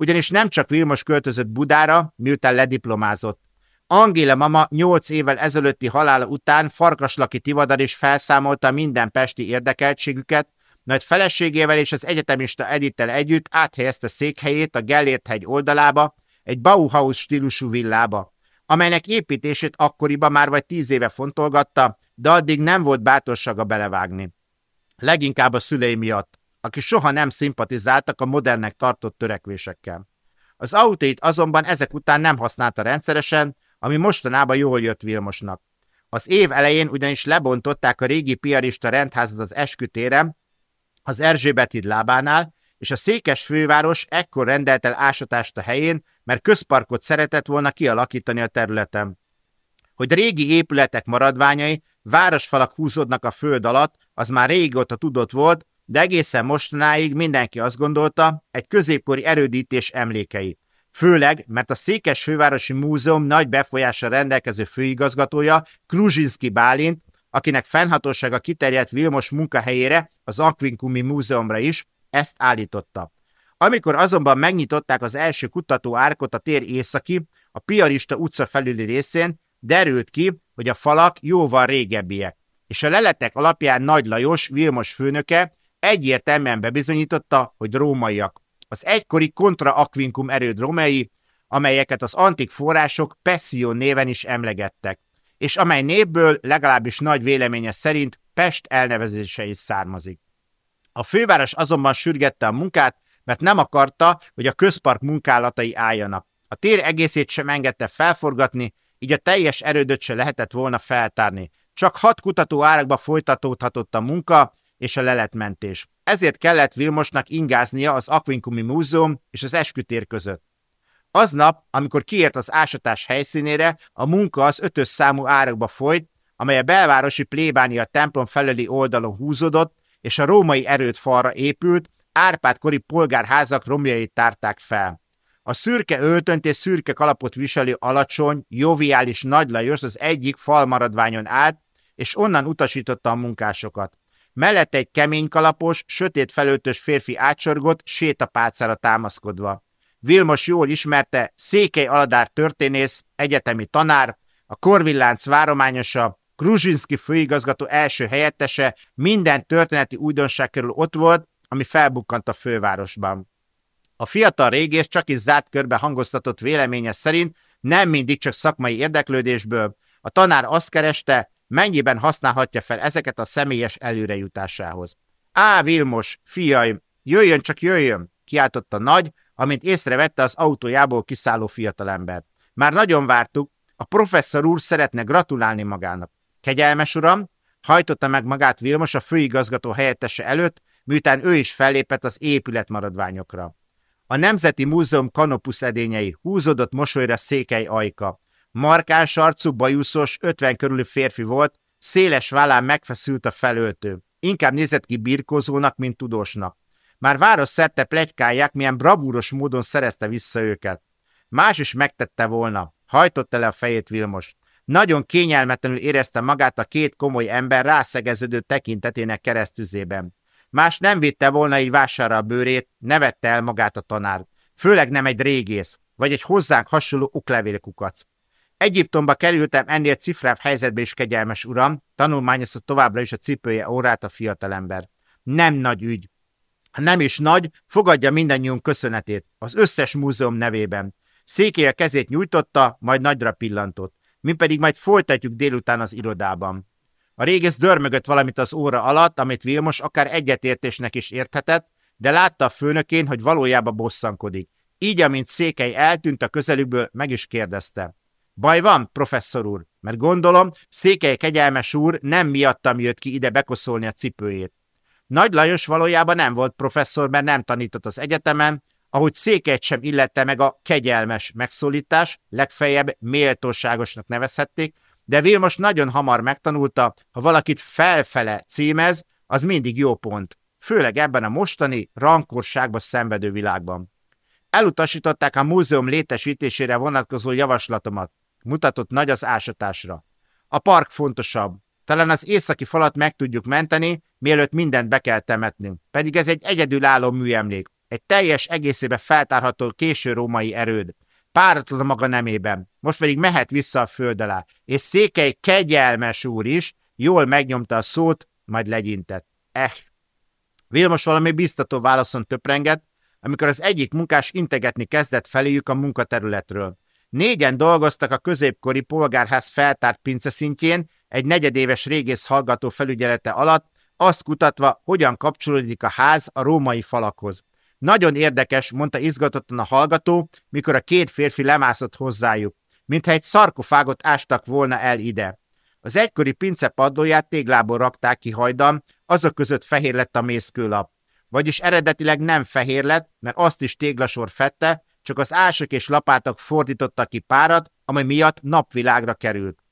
Ugyanis nem csak Vilmos költözött Budára, miután lediplomázott. Angéla mama nyolc évvel ezelőtti halála után Farkaslaki Tivadar is felszámolta minden pesti érdekeltségüket, nagy feleségével és az egyetemista Edittel együtt áthelyezte székhelyét a Gellért hegy oldalába, egy Bauhaus stílusú villába, amelynek építését akkoriban már vagy tíz éve fontolgatta, de addig nem volt bátorsága belevágni. Leginkább a szülei miatt, aki soha nem szimpatizáltak a modernek tartott törekvésekkel. Az autóit azonban ezek után nem használta rendszeresen, ami mostanában jól jött Vilmosnak. Az év elején ugyanis lebontották a régi piarista rendházat az eskütérem, az Erzsébetid lábánál, és a székes főváros ekkor rendelt el ásatást a helyén, mert közparkot szeretett volna kialakítani a területen. Hogy régi épületek maradványai, városfalak húzódnak a föld alatt, az már régóta tudott volt, de egészen mostanáig mindenki azt gondolta, egy középkori erődítés emlékei. Főleg, mert a Székes Fővárosi Múzeum nagy befolyással rendelkező főigazgatója, Kruzsinski Bálint, akinek fennhatósága kiterjedt Vilmos munkahelyére, az Aquincumi Múzeumra is, ezt állította. Amikor azonban megnyitották az első kutató árkot a tér északi, a Piarista utca felüli részén, derült ki, hogy a falak jóval régebbiek, és a leletek alapján Nagy Lajos, Vilmos főnöke egyértelműen bebizonyította, hogy rómaiak. Az egykori kontra Aquincum erőd romai, amelyeket az antik források Pession néven is emlegettek és amely névből legalábbis nagy véleménye szerint Pest elnevezése is származik. A főváros azonban sürgette a munkát, mert nem akarta, hogy a közpark munkálatai álljanak. A tér egészét sem engedte felforgatni, így a teljes erődöt se lehetett volna feltárni. Csak hat kutató árakba folytatódhatott a munka és a leletmentés. Ezért kellett Vilmosnak ingáznia az Aquincumi Múzeum és az eskütér között. Aznap, amikor kiért az ásatás helyszínére, a munka az ötös számú árakba folyt, amely a belvárosi plébánia templom feleli oldalon húzódott, és a római erőt falra épült, Árpád kori polgárházak romjait tárták fel. A szürke öltönt és szürke kalapot viselő alacsony, joviális Nagy Lajos az egyik falmaradványon állt, és onnan utasította a munkásokat. Mellette egy kemény kalapos, sötét felöltös férfi átsorgott, sétapálcára támaszkodva. Vilmos jól ismerte Székely Aladár történész, egyetemi tanár, a Korvillánc várományosa, Kruzsinski főigazgató első helyettese, minden történeti újdonság körül ott volt, ami felbukkant a fővárosban. A fiatal régész csak is zárt körbe hangoztatott véleménye szerint nem mindig csak szakmai érdeklődésből. A tanár azt kereste, mennyiben használhatja fel ezeket a személyes előrejutásához. Á, Vilmos, fiaim, jöjjön csak jöjjön, kiáltotta nagy, amint észrevette az autójából kiszálló fiatalember. Már nagyon vártuk, a professzor úr szeretne gratulálni magának. Kegyelmes uram, hajtotta meg magát Vilmos a főigazgató helyettese előtt, miután ő is fellépett az épület maradványokra. A Nemzeti Múzeum kanopusz edényei húzódott mosolyra székely ajka. Markáns arcú, bajuszos, ötven körüli férfi volt, széles vállán megfeszült a felöltő. Inkább nézett ki birkózónak, mint tudósnak. Már város szerte plegykálják, milyen bravúros módon szerezte vissza őket. Más is megtette volna. Hajtotta le a fejét Vilmos. Nagyon kényelmetlenül érezte magát a két komoly ember rászegeződő tekintetének keresztüzében. Más nem vitte volna így vásárra a bőrét, nevette el magát a tanár. Főleg nem egy régész, vagy egy hozzánk hasonló oklevélkukac. Egyiptomba kerültem ennél cifrább helyzetbe is kegyelmes uram, tanulmányozta továbbra is a cipője órát a fiatalember. Nem nagy ügy. Ha nem is nagy, fogadja mindannyiunk köszönetét, az összes múzeum nevében. Székély a kezét nyújtotta, majd nagyra pillantott. Mi pedig majd folytatjuk délután az irodában. A régész dörmögött valamit az óra alatt, amit Vilmos akár egyetértésnek is érthetett, de látta a főnökén, hogy valójában bosszankodik. Így, amint Székely eltűnt a közelükből, meg is kérdezte. Baj van, professzor úr, mert gondolom, Székely kegyelmes úr nem miattam jött ki ide bekoszolni a cipőjét. Nagy Lajos valójában nem volt professzor, mert nem tanított az egyetemen, ahogy Székelyt sem illette meg a kegyelmes megszólítás, legfeljebb méltóságosnak nevezhették, de Vilmos nagyon hamar megtanulta, ha valakit felfele címez, az mindig jó pont, főleg ebben a mostani rankorságba szenvedő világban. Elutasították a múzeum létesítésére vonatkozó javaslatomat, mutatott nagy az ásatásra. A park fontosabb. Talán az északi falat meg tudjuk menteni, mielőtt mindent be kell temetnünk. Pedig ez egy egyedülálló műemlék. Egy teljes egészébe feltárható késő római erőd. Páratlan a maga nemében. Most pedig mehet vissza a föld alá. És Székely kegyelmes úr is jól megnyomta a szót, majd legyintett. Eh! Vilmos valami biztató válaszon töprengett, amikor az egyik munkás integetni kezdett feléjük a munkaterületről. Négyen dolgoztak a középkori polgárház feltárt pince szintjén, egy negyedéves régész hallgató felügyelete alatt, azt kutatva, hogyan kapcsolódik a ház a római falakhoz. Nagyon érdekes, mondta izgatottan a hallgató, mikor a két férfi lemászott hozzájuk, mintha egy szarkofágot ástak volna el ide. Az egykori pince padlóját téglából rakták ki hajdan, azok között fehér lett a mészkőlap. Vagyis eredetileg nem fehér lett, mert azt is téglasor fette, csak az ások és lapátok fordítottak ki párat, ami miatt napvilágra került.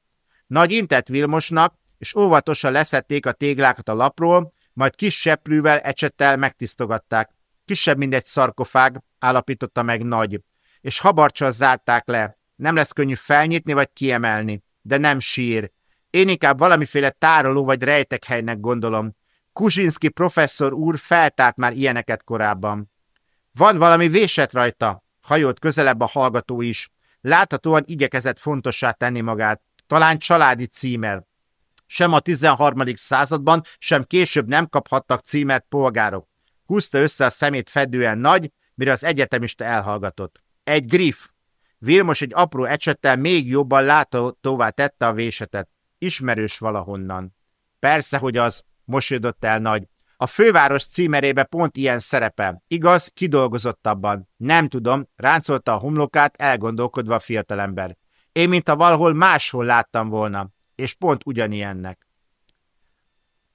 Nagy intett Vilmosnak, és óvatosan leszették a téglákat a lapról, majd kis seprűvel, ecsettel megtisztogatták. Kisebb, mint egy szarkofág, állapította meg nagy, és habarcsal zárták le. Nem lesz könnyű felnyitni vagy kiemelni, de nem sír. Én inkább valamiféle tároló vagy rejtekhelynek gondolom. Kuzsinski professzor úr feltárt már ilyeneket korábban. Van valami véset rajta, hajolt közelebb a hallgató is. Láthatóan igyekezett fontossá tenni magát. Talán családi címer. Sem a 13. században, sem később nem kaphattak címert polgárok. Húzta össze a szemét fedően nagy, mire az egyetemista elhallgatott. Egy griff. Vilmos egy apró ecsettel még jobban látóvá tette a vésetet. Ismerős valahonnan. Persze, hogy az, mosolyodott el nagy. A főváros címerébe pont ilyen szerepel. Igaz, kidolgozottabban. Nem tudom, ráncolta a homlokát, elgondolkodva a fiatalember. Én, mint a valahol máshol láttam volna, és pont ugyanilyennek.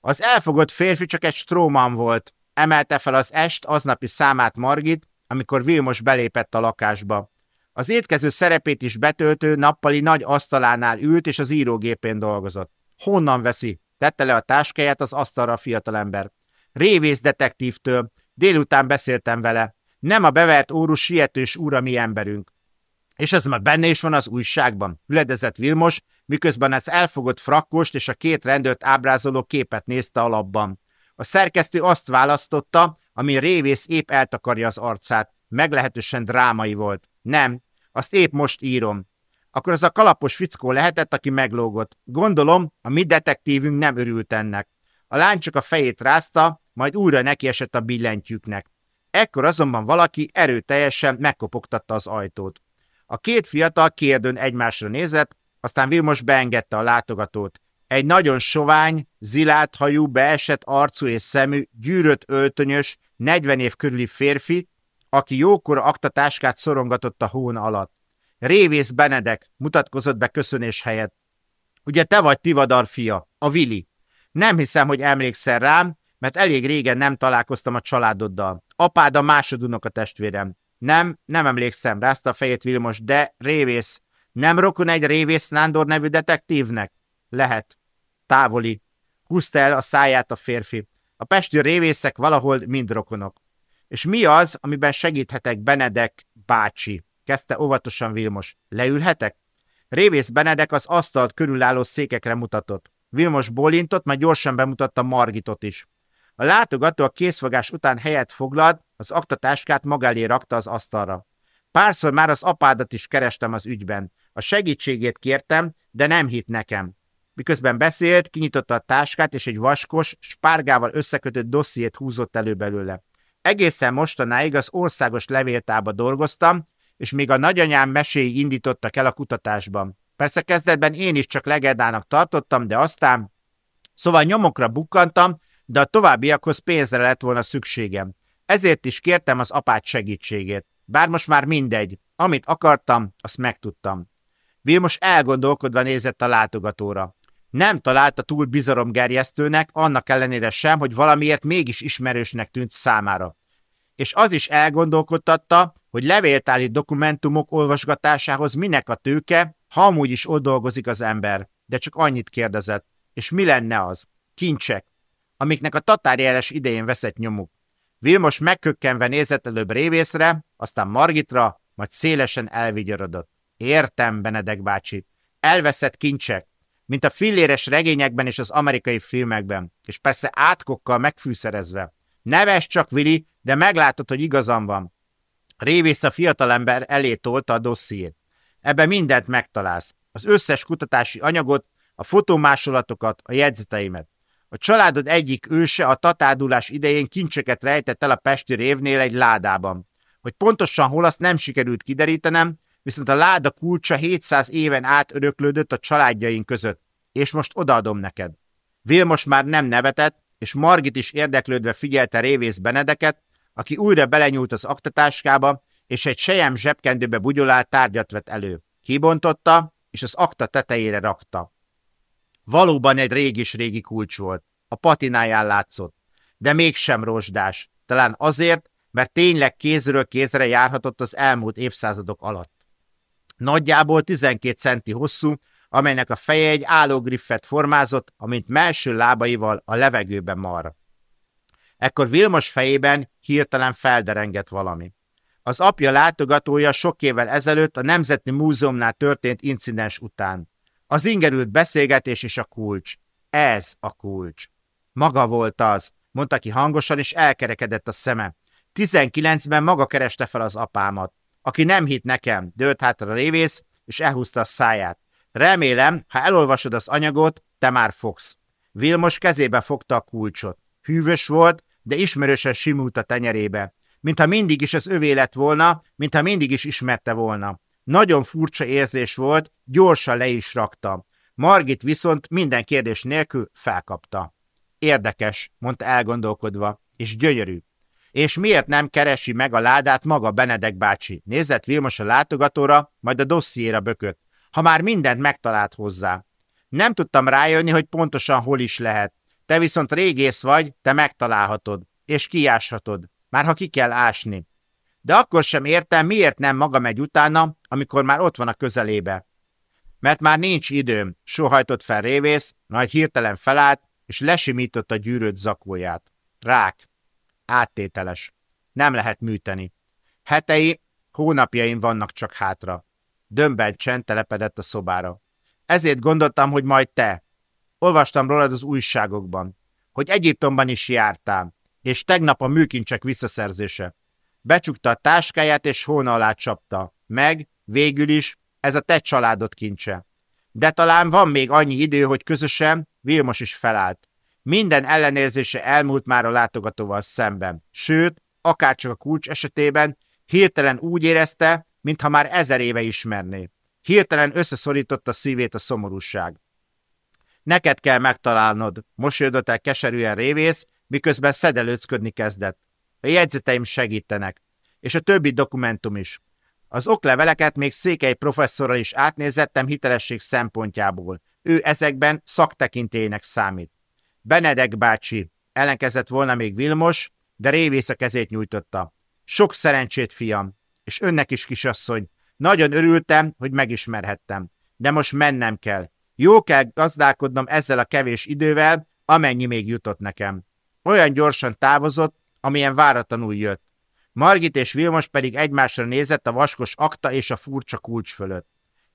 Az elfogott férfi csak egy stróman volt. Emelte fel az est aznapi számát Margit, amikor Vilmos belépett a lakásba. Az étkező szerepét is betöltő nappali nagy asztalánál ült, és az írógépén dolgozott. Honnan veszi? Tette le a táskáját az asztalra a fiatalember. Révész detektívtől. Délután beszéltem vele. Nem a bevert órus sietős úr a mi emberünk. És ez már benne is van az újságban, üledezett Vilmos, miközben az elfogott frakkost és a két rendőrt ábrázoló képet nézte a labban. A szerkesztő azt választotta, ami révész épp eltakarja az arcát. Meglehetősen drámai volt. Nem, azt épp most írom. Akkor az a kalapos fickó lehetett, aki meglógott. Gondolom, a mi detektívünk nem örült ennek. A lány csak a fejét rázta, majd újra nekiesett a billentyűknek. Ekkor azonban valaki erőteljesen megkopogtatta az ajtót. A két fiatal kérdőn egymásra nézett, aztán Vilmos beengedte a látogatót. Egy nagyon sovány, zilát hajú, beesett arcú és szemű, gyűrött öltönyös, 40 év körüli férfi, aki jókora aktatáskát szorongatott a hón alatt. Révész Benedek mutatkozott be köszönés helyett. Ugye te vagy Tivadar fia, a Vili. Nem hiszem, hogy emlékszel rám, mert elég régen nem találkoztam a családoddal. Apád a másodunok a testvérem. Nem, nem emlékszem, rázta a fejét Vilmos, de révész. Nem rokon egy révész Nándor nevű detektívnek? Lehet. Távoli. Húzta el a száját a férfi. A pesti révészek valahol mind rokonok. És mi az, amiben segíthetek Benedek bácsi? Kezdte óvatosan Vilmos. Leülhetek? Révész Benedek az asztalt körülálló székekre mutatott. Vilmos bólintott, majd gyorsan bemutatta Margitot is. A látogató a készfogás után helyet foglalt, az aktatáskát maga elé rakta az asztalra. Párszor már az apádat is kerestem az ügyben. A segítségét kértem, de nem hitt nekem. Miközben beszélt, kinyitotta a táskát, és egy vaskos, spárgával összekötött dossziét húzott elő belőle. Egészen mostanáig az országos levéltába dolgoztam, és még a nagyanyám meséi indítottak el a kutatásban. Persze kezdetben én is csak legendának tartottam, de aztán... Szóval nyomokra bukkantam, de a továbbiakhoz pénzre lett volna szükségem. Ezért is kértem az apát segítségét. Bár most már mindegy. Amit akartam, azt megtudtam. Vilmos elgondolkodva nézett a látogatóra. Nem találta túl bizaromgerjesztőnek, annak ellenére sem, hogy valamiért mégis ismerősnek tűnt számára. És az is elgondolkodtatta, hogy levéltáli dokumentumok olvasgatásához minek a tőke, ha amúgy is ott dolgozik az ember. De csak annyit kérdezett. És mi lenne az? Kincsek, amiknek a tatárjeles idején veszett nyomuk. Vilmos megkökkenve nézett előbb révészre, aztán Margitra, majd szélesen elvigyorodott. Értem, Benedek bácsi. Elveszett kincsek, mint a filléres regényekben és az amerikai filmekben, és persze átkokkal megfűszerezve. Neves csak, Vili, de meglátod, hogy igazam van. Révész a fiatalember elé tolta a dossziét. Ebben mindent megtalálsz. Az összes kutatási anyagot, a fotómásolatokat, a jegyzeteimet. A családod egyik őse a tatádulás idején kincseket rejtett el a Pesti révnél egy ládában. Hogy pontosan hol azt nem sikerült kiderítenem, viszont a láda kulcsa 700 éven át öröklődött a családjaink között, és most odaadom neked. Vilmos már nem nevetett, és Margit is érdeklődve figyelte révész Benedeket, aki újra belenyúlt az aktatáskába, és egy sejem zsebkendőbe bugyolált tárgyat vett elő. Kibontotta, és az akta tetejére rakta. Valóban egy régis-régi kulcs volt. A patináján látszott. De mégsem rozsdás. Talán azért, mert tényleg kézről kézre járhatott az elmúlt évszázadok alatt. Nagyjából 12 centi hosszú, amelynek a feje egy állógriffet formázott, amint melső lábaival a levegőben mar. Ekkor Vilmos fejében hirtelen felderengett valami. Az apja látogatója sok évvel ezelőtt a Nemzeti Múzeumnál történt incidens után. Az ingerült beszélgetés és a kulcs. Ez a kulcs. Maga volt az, mondta ki hangosan, és elkerekedett a szeme. Tizenkilencben maga kereste fel az apámat. Aki nem hitt nekem, dőlt hátra a révész, és elhúzta a száját. Remélem, ha elolvasod az anyagot, te már fogsz. Vilmos kezébe fogta a kulcsot. Hűvös volt, de ismerősen simult a tenyerébe. Mintha mindig is az övé lett volna, mintha mindig is ismerte volna. Nagyon furcsa érzés volt, gyorsan le is rakta. Margit viszont minden kérdés nélkül felkapta. Érdekes, mondta elgondolkodva, és gyönyörű. És miért nem keresi meg a ládát maga Benedek bácsi? Nézett Vilmos a látogatóra, majd a dossziéra bökött. Ha már mindent megtalált hozzá. Nem tudtam rájönni, hogy pontosan hol is lehet. Te viszont régész vagy, te megtalálhatod, és kiáshatod, már ha ki kell ásni. De akkor sem értem, miért nem maga megy utána, amikor már ott van a közelébe. Mert már nincs időm, sohajtott fel révész, majd hirtelen felállt, és lesimított a gyűrött zakóját. Rák. Áttételes. Nem lehet műteni. Hetei, hónapjaim vannak csak hátra. Dömben csend telepedett a szobára. Ezért gondoltam, hogy majd te. Olvastam rólad az újságokban, hogy Egyiptomban is jártál, és tegnap a műkincsek visszaszerzése. Becsukta a táskáját, és hóna alá csapta. Meg, végül is, ez a te családod kincse. De talán van még annyi idő, hogy közösen Vilmos is felállt. Minden ellenérzése elmúlt már a látogatóval szemben. Sőt, akárcsak a kulcs esetében, hirtelen úgy érezte, mintha már ezer éve ismerné. Hirtelen összeszorította szívét a szomorúság. Neked kell megtalálnod, mosolyodott el keserűen révész, miközben szedelőcködni kezdett. A jegyzeteim segítenek, és a többi dokumentum is. Az okleveleket még Székely professzorral is átnézettem hitelesség szempontjából. Ő ezekben szaktekintélynek számít. Benedek bácsi, ellenkezett volna még Vilmos, de révész a kezét nyújtotta. Sok szerencsét, fiam, és önnek is, kisasszony. Nagyon örültem, hogy megismerhettem. De most mennem kell. Jó kell gazdálkodnom ezzel a kevés idővel, amennyi még jutott nekem. Olyan gyorsan távozott, amilyen váratlanul jött. Margit és Vilmos pedig egymásra nézett a vaskos akta és a furcsa kulcs fölött.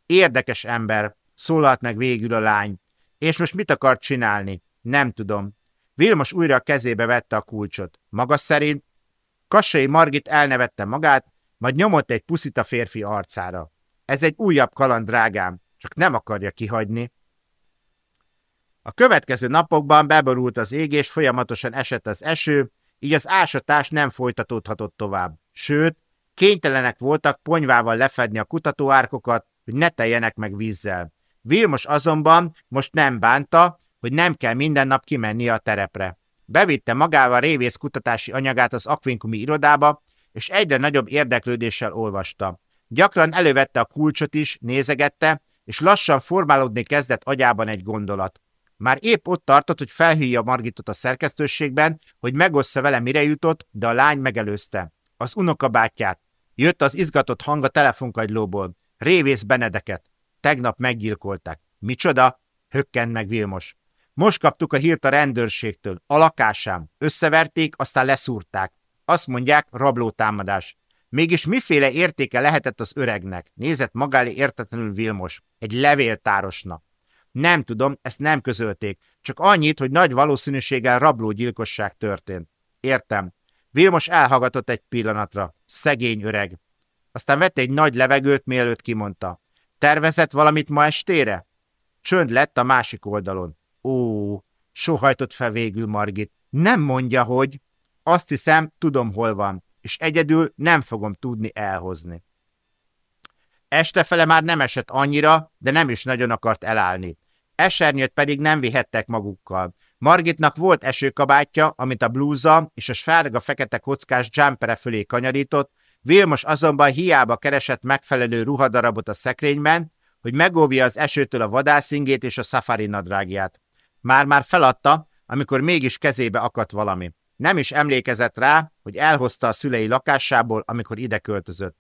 Érdekes ember, szólalt meg végül a lány. És most mit akar csinálni? Nem tudom. Vilmos újra a kezébe vette a kulcsot. Maga szerint Kassai Margit elnevette magát, majd nyomott egy puszit a férfi arcára. Ez egy újabb kaland, drágám, csak nem akarja kihagyni. A következő napokban beborult az ég, és folyamatosan esett az eső, így az ásatás nem folytatódhatott tovább. Sőt, kénytelenek voltak ponyvával lefedni a kutatóárkokat, hogy ne teljenek meg vízzel. Vilmos azonban most nem bánta, hogy nem kell minden nap kimenni a terepre. Bevitte magával révész kutatási anyagát az akvinkumi irodába, és egyre nagyobb érdeklődéssel olvasta. Gyakran elővette a kulcsot is, nézegette, és lassan formálódni kezdett agyában egy gondolat. Már épp ott tartott, hogy felhívja Margitot a szerkesztőségben, hogy megossza vele mire jutott, de a lány megelőzte. Az unokabátyját. Jött az izgatott hang a telefonkagylóból. Révész Benedeket. Tegnap meggyilkolták. Micsoda? Hökkent meg Vilmos. Most kaptuk a hírt a rendőrségtől. A lakásám. Összeverték, aztán leszúrták. Azt mondják, rablótámadás. Mégis miféle értéke lehetett az öregnek? Nézett magálé értetlenül Vilmos. Egy levéltárosnak. Nem tudom, ezt nem közölték. Csak annyit, hogy nagy valószínűséggel rablógyilkosság történt. Értem. Vilmos elhallgatott egy pillanatra. Szegény öreg. Aztán vett egy nagy levegőt, mielőtt kimondta. Tervezett valamit ma estére? Csönd lett a másik oldalon. Ó, sohajtott fel végül Margit. Nem mondja, hogy... Azt hiszem, tudom, hol van, és egyedül nem fogom tudni elhozni. Estefele már nem esett annyira, de nem is nagyon akart elállni. Esernyőt pedig nem vihettek magukkal. Margitnak volt esőkabátja, amit a blúza és a sárga-fekete kockás jumpere fölé kanyarított, Vilmos azonban hiába keresett megfelelő ruhadarabot a szekrényben, hogy megóvja az esőtől a vadászingét és a safari nadrágját. Már-már feladta, amikor mégis kezébe akadt valami. Nem is emlékezett rá, hogy elhozta a szülei lakásából, amikor ide költözött.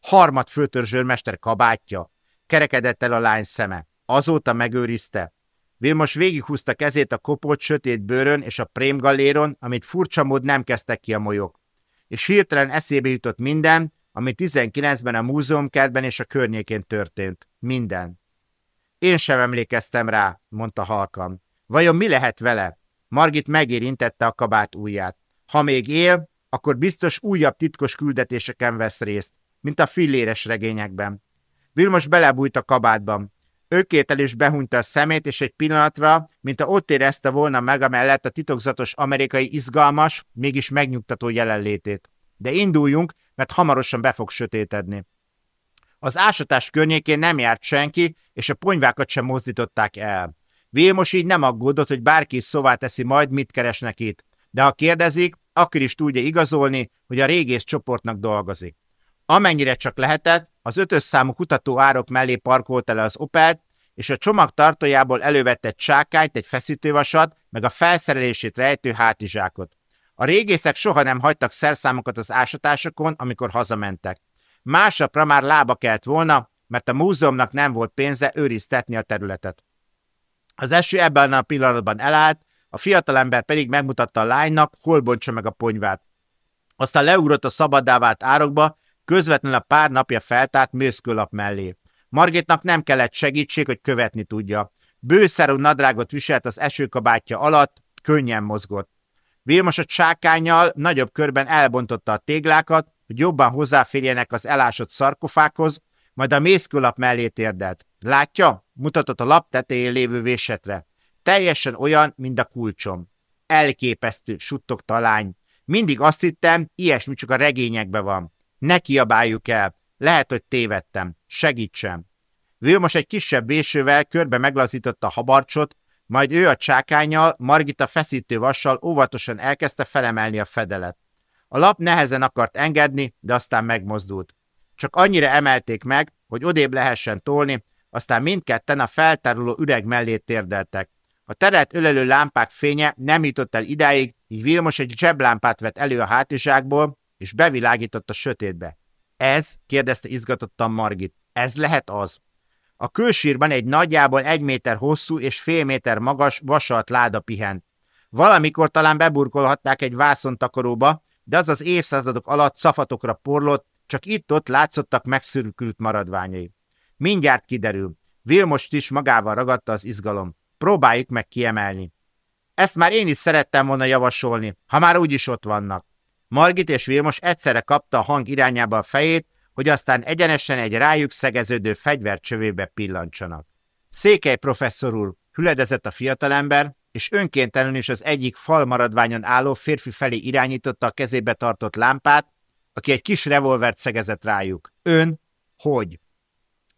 Harmad főtörzsőrmester kabátja. Kerekedett el a lány szeme. Azóta megőrizte. Vilmos végighúzta kezét a kopott sötét bőrön és a prémgalléron, amit furcsa mód nem kezdtek ki a molyok. És hirtelen eszébe jutott minden, ami 19-ben a múzeumkertben és a környékén történt. Minden. Én sem emlékeztem rá, mondta halkan. Vajon mi lehet vele? Margit megérintette a kabát ujját. Ha még él, akkor biztos újabb titkos küldetéseken vesz részt, mint a filléres regényekben. Vilmos belebújt a kabátban. Ökétel is behunyta a szemét, és egy pillanatra, mint a ott érezte volna meg mellett a titokzatos amerikai izgalmas, mégis megnyugtató jelenlétét. De induljunk, mert hamarosan be fog sötétedni. Az ásatás környékén nem járt senki, és a ponyvákat sem mozdították el. Vilmos így nem aggódott, hogy bárki is szóvá teszi majd, mit keresnek itt. De ha kérdezik, akkor is tudja igazolni, hogy a régész csoportnak dolgozik. Amennyire csak lehetett, az ötös számú kutató árok mellé parkolta le az Opelt, és a csomag tartójából elővette egy sákányt, egy feszítővasat, meg a felszerelését rejtő hátizsákot. A régészek soha nem hagytak szerszámokat az ásatásokon, amikor hazamentek. Másnapra már lába kelt volna, mert a múzeumnak nem volt pénze őriztetni a területet. Az eső ebben a pillanatban elállt, a fiatalember pedig megmutatta a lánynak, hol bontsa meg a ponyvát. Aztán leugrott a szabaddá vált árokba, közvetlenül a pár napja feltárt mőszkölap mellé. Margitnak nem kellett segítség, hogy követni tudja. Bőszerű nadrágot viselt az esőkabátja alatt, könnyen mozgott. Vilmos a csákányjal nagyobb körben elbontotta a téglákat, hogy jobban hozzáférjenek az elásott szarkofákhoz, majd a mészkőlap mellé térdelt. Látja? Mutatott a lap tetején lévő vésetre. Teljesen olyan, mint a kulcsom. Elképesztő, suttogta a lány. Mindig azt hittem, ilyesmi csak a regényekben van. Ne kiabáljuk el. Lehet, hogy tévedtem. Segítsem. Vilmos egy kisebb vésővel körbe meglazította a habarcsot, majd ő a csákányjal, Margita feszítő vassal óvatosan elkezdte felemelni a fedelet. A lap nehezen akart engedni, de aztán megmozdult. Csak annyira emelték meg, hogy odébb lehessen tolni, aztán mindketten a feltáruló üreg mellé térdeltek. A teret ölelő lámpák fénye nem jutott el idáig, így Vilmos egy zseblámpát vett elő a hátizsákból, és bevilágított a sötétbe. Ez? kérdezte izgatottan Margit. Ez lehet az? A külsírban egy nagyjából egy méter hosszú és fél méter magas vasalt láda pihent. Valamikor talán beburkolhatták egy vászontakaróba, de az az évszázadok alatt szafatokra porlott, csak itt-ott látszottak megszürkült maradványai. Mindjárt kiderül. Vilmost is magával ragadta az izgalom. Próbáljuk meg kiemelni. Ezt már én is szerettem volna javasolni, ha már úgyis ott vannak. Margit és Vilmos egyszerre kapta a hang irányába a fejét, hogy aztán egyenesen egy rájuk szegeződő fegyvercsövébe pillantsanak. Székely professzor úr, hüledezett a fiatalember, és önkéntelenül is az egyik fal maradványon álló férfi felé irányította a kezébe tartott lámpát, aki egy kis revolvert szegezett rájuk. Ön? Hogy?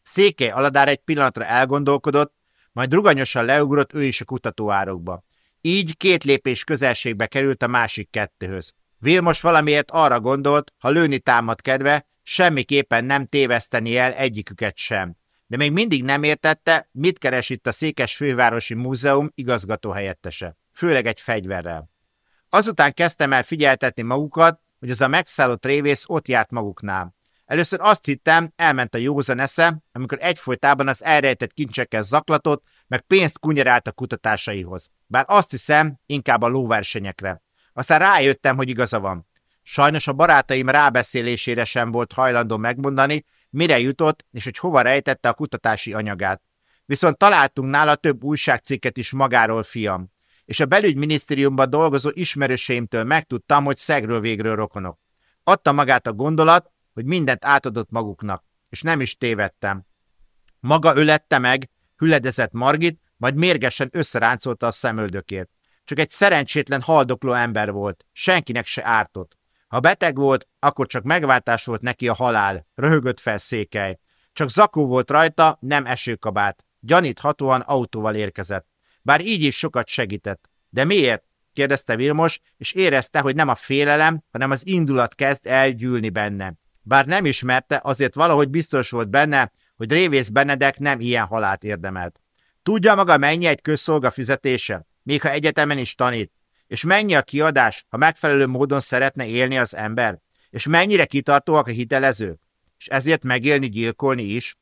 Székely Aladár egy pillanatra elgondolkodott, majd ruganyosan leugrott ő is a kutatóárokba. Így két lépés közelségbe került a másik kettőhöz. Vilmos valamiért arra gondolt, ha lőni támad kedve, semmiképpen nem téveszteni el egyiküket sem. De még mindig nem értette, mit keres itt a Székes Fővárosi Múzeum igazgatóhelyettese, főleg egy fegyverrel. Azután kezdtem el figyeltetni magukat, hogy az a megszállott révész ott járt maguknál. Először azt hittem, elment a józan esze, amikor egyfolytában az elrejtett kincsekkel zaklatott, meg pénzt kunyerált a kutatásaihoz. Bár azt hiszem, inkább a lóversenyekre. Aztán rájöttem, hogy igaza van. Sajnos a barátaim rábeszélésére sem volt hajlandó megmondani, mire jutott, és hogy hova rejtette a kutatási anyagát. Viszont találtunk nála több újságcikket is magáról, fiam. És a belügyminisztériumban dolgozó ismerőseimtől megtudtam, hogy szegről végről rokonok. Adta magát a gondolat, hogy mindent átadott maguknak, és nem is tévedtem. Maga ölette meg, hüledezett Margit, majd mérgesen összeráncolta a szemöldökét. Csak egy szerencsétlen haldokló ember volt, senkinek se ártott. Ha beteg volt, akkor csak megváltás volt neki a halál, röhögött fel székely. Csak zakó volt rajta, nem esőkabát. Gyaníthatóan autóval érkezett. Bár így is sokat segített. De miért? kérdezte Vilmos, és érezte, hogy nem a félelem, hanem az indulat kezd elgyűlni benne. Bár nem ismerte, azért valahogy biztos volt benne, hogy Révész Benedek nem ilyen halált érdemelt. Tudja maga mennyi egy közszolga fizetése? Még ha egyetemen is tanít. És mennyi a kiadás, ha megfelelő módon szeretne élni az ember? És mennyire kitartóak a hitelezők? És ezért megélni, gyilkolni is?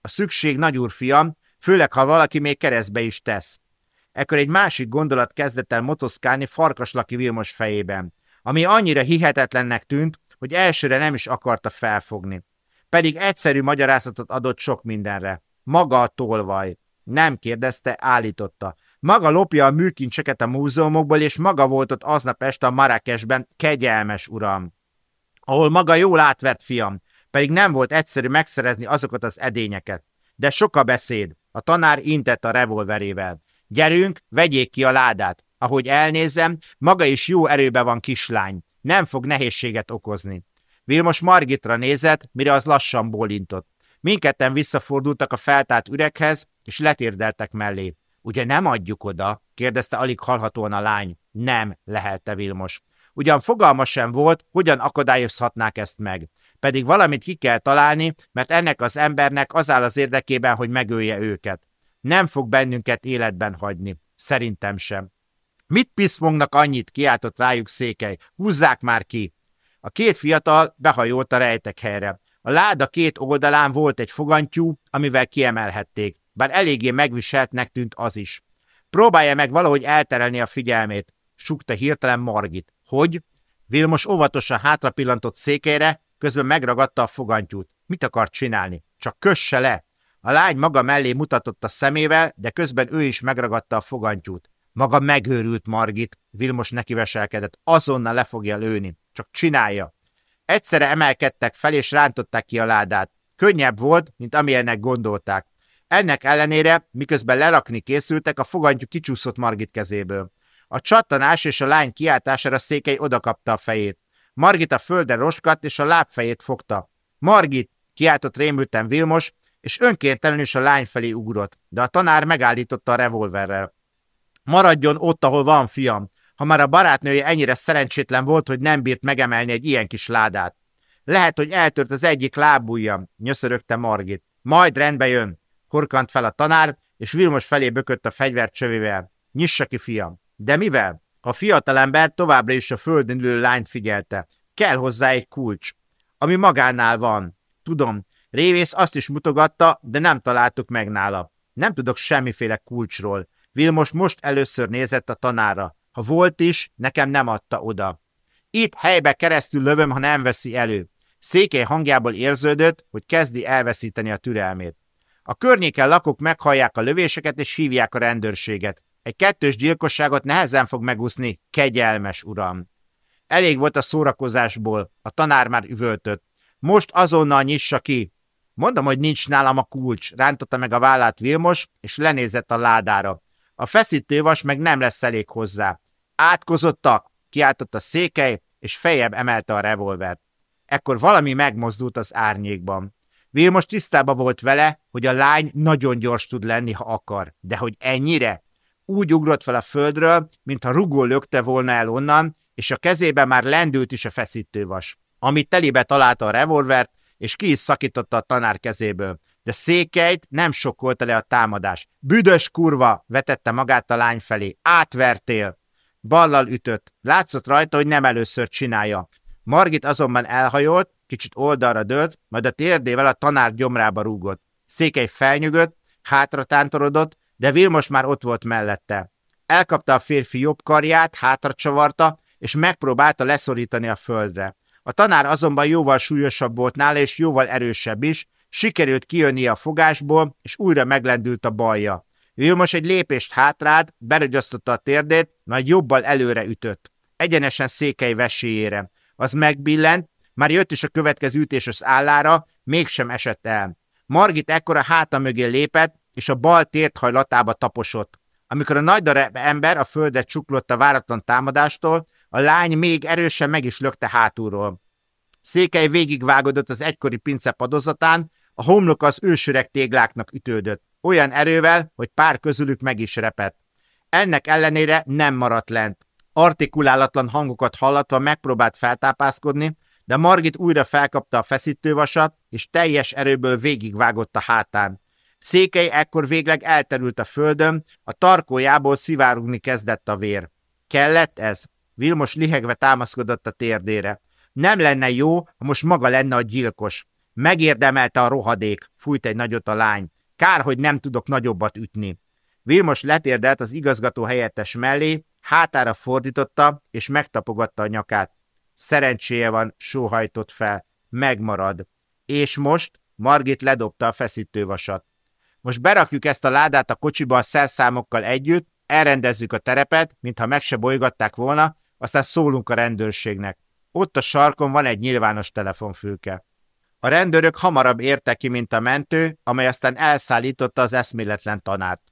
A szükség nagyúr fiam, főleg ha valaki még keresztbe is tesz. Ekkor egy másik gondolat kezdett el motoszkálni Farkaslaki Vilmos fejében, ami annyira hihetetlennek tűnt, hogy elsőre nem is akarta felfogni. Pedig egyszerű magyarázatot adott sok mindenre. Maga a tolvaj. Nem kérdezte, állította. Maga lopja a műkincseket a múzeumokból, és maga volt ott aznap este a Marrakesben, kegyelmes uram. Ahol maga jól átvert fiam, pedig nem volt egyszerű megszerezni azokat az edényeket. De sok a beszéd. A tanár intett a revolverével. Gyerünk, vegyék ki a ládát. Ahogy elnézem, maga is jó erőbe van kislány. Nem fog nehézséget okozni. Vilmos Margitra nézett, mire az lassan bólintott. Mindketten visszafordultak a feltárt üreghez, és letérdeltek mellé. Ugye nem adjuk oda? kérdezte alig hallhatóan a lány. Nem, lehelte Vilmos. Ugyan fogalma sem volt, hogyan akadályozhatnák ezt meg. Pedig valamit ki kell találni, mert ennek az embernek az áll az érdekében, hogy megölje őket. Nem fog bennünket életben hagyni. Szerintem sem. Mit piszmognak annyit, kiáltott rájuk székely. Húzzák már ki! A két fiatal behajolt a rejtek helyre. A láda két oldalán volt egy fogantyú, amivel kiemelhették bár eléggé megviseltnek tűnt az is. Próbálja meg valahogy elterelni a figyelmét, sukta hirtelen Margit. Hogy? Vilmos óvatosan hátra pillantott székére, közben megragadta a fogantyút. Mit akart csinálni? Csak kösse le! A lány maga mellé mutatott a szemével, de közben ő is megragadta a fogantyút. Maga megőrült Margit, Vilmos nekiveselkedett, azonnal le fogja lőni. Csak csinálja. Egyszerre emelkedtek fel, és rántották ki a ládát. Könnyebb volt, mint amilyennek gondolták. Ennek ellenére, miközben lerakni készültek, a fogantyú kicsúszott Margit kezéből. A csattanás és a lány kiáltására székely odakapta a fejét. Margit a földre roskadt, és a lábfejét fogta. Margit! kiáltott rémülten Vilmos, és önkéntelenül is a lány felé ugrott, de a tanár megállította a revolverrel. Maradjon ott, ahol van, fiam, ha már a barátnője ennyire szerencsétlen volt, hogy nem bírt megemelni egy ilyen kis ládát. Lehet, hogy eltört az egyik lábujjam, nyöszörögte Margit. Majd rendbe jön. Horkant fel a tanár, és Vilmos felé bökött a fegyvert csövével. Nyissa ki, fiam. De mivel? A fiatalember továbbra is a földön ülő lányt figyelte. Kell hozzá egy kulcs, ami magánál van. Tudom, Révész azt is mutogatta, de nem találtuk meg nála. Nem tudok semmiféle kulcsról. Vilmos most először nézett a tanára. Ha volt is, nekem nem adta oda. Itt helybe keresztül lövöm, ha nem veszi elő. Székely hangjából érződött, hogy kezdi elveszíteni a türelmét. A környéken lakók meghallják a lövéseket és hívják a rendőrséget. Egy kettős gyilkosságot nehezen fog megúszni, kegyelmes uram. Elég volt a szórakozásból, a tanár már üvöltött. Most azonnal nyissa ki. Mondom, hogy nincs nálam a kulcs, rántotta meg a vállát Vilmos, és lenézett a ládára. A feszítővas meg nem lesz elég hozzá. Átkozottak, kiáltott a székely, és fejebb emelte a revolvert. Ekkor valami megmozdult az árnyékban. Vilmos tisztában volt vele, hogy a lány nagyon gyors tud lenni, ha akar, de hogy ennyire? Úgy ugrott fel a földről, mintha rugó lökte volna el onnan, és a kezébe már lendült is a feszítővas. Amit telibe találta a revolvert, és ki is szakította a tanár kezéből. De székelyt nem sokkolta le a támadás. Büdös kurva, vetette magát a lány felé. Átvertél. Ballal ütött. Látszott rajta, hogy nem először csinálja. Margit azonban elhajolt, kicsit oldalra dőlt, majd a térdével a tanár gyomrába rúgott. Székely felnyögött, hátra tántorodott, de Vilmos már ott volt mellette. Elkapta a férfi jobb karját, hátra csavarta, és megpróbálta leszorítani a földre. A tanár azonban jóval súlyosabb volt nála, és jóval erősebb is, sikerült kijönni a fogásból, és újra meglendült a balja. Vilmos egy lépést hátrád, berögyasztotta a térdét, majd jobbal előre ütött. Egyenesen székely veséjére. Az megbillent, már jött is a következő ütés az állára, mégsem esett el. Margit ekkora háta mögé lépett, és a bal tért hajlatába taposott. Amikor a nagy ember a földre csuklott a váratlan támadástól, a lány még erősen meg is lökte hátulról. Székely végigvágodott az egykori pince padozatán, a homlok az ősöreg tégláknak ütődött, olyan erővel, hogy pár közülük meg is repett. Ennek ellenére nem maradt lent. Artikulálatlan hangokat hallatva megpróbált feltápászkodni, de Margit újra felkapta a feszítővasat, és teljes erőből végigvágott a hátán. Székely ekkor végleg elterült a földön, a tarkójából szivárogni kezdett a vér. Kellett ez? Vilmos lihegve támaszkodott a térdére. Nem lenne jó, ha most maga lenne a gyilkos. Megérdemelte a rohadék, fújt egy nagyot a lány. Kár, hogy nem tudok nagyobbat ütni. Vilmos letérdelt az igazgató helyettes mellé, hátára fordította, és megtapogatta a nyakát. Szerencséje van, sóhajtott fel. Megmarad. És most? Margit ledobta a feszítővasat. Most berakjuk ezt a ládát a kocsiba a szerszámokkal együtt, elrendezzük a terepet, mintha meg se bolygatták volna, aztán szólunk a rendőrségnek. Ott a sarkon van egy nyilvános telefonfülke. A rendőrök hamarabb értek ki, mint a mentő, amely aztán elszállította az eszméletlen tanárt.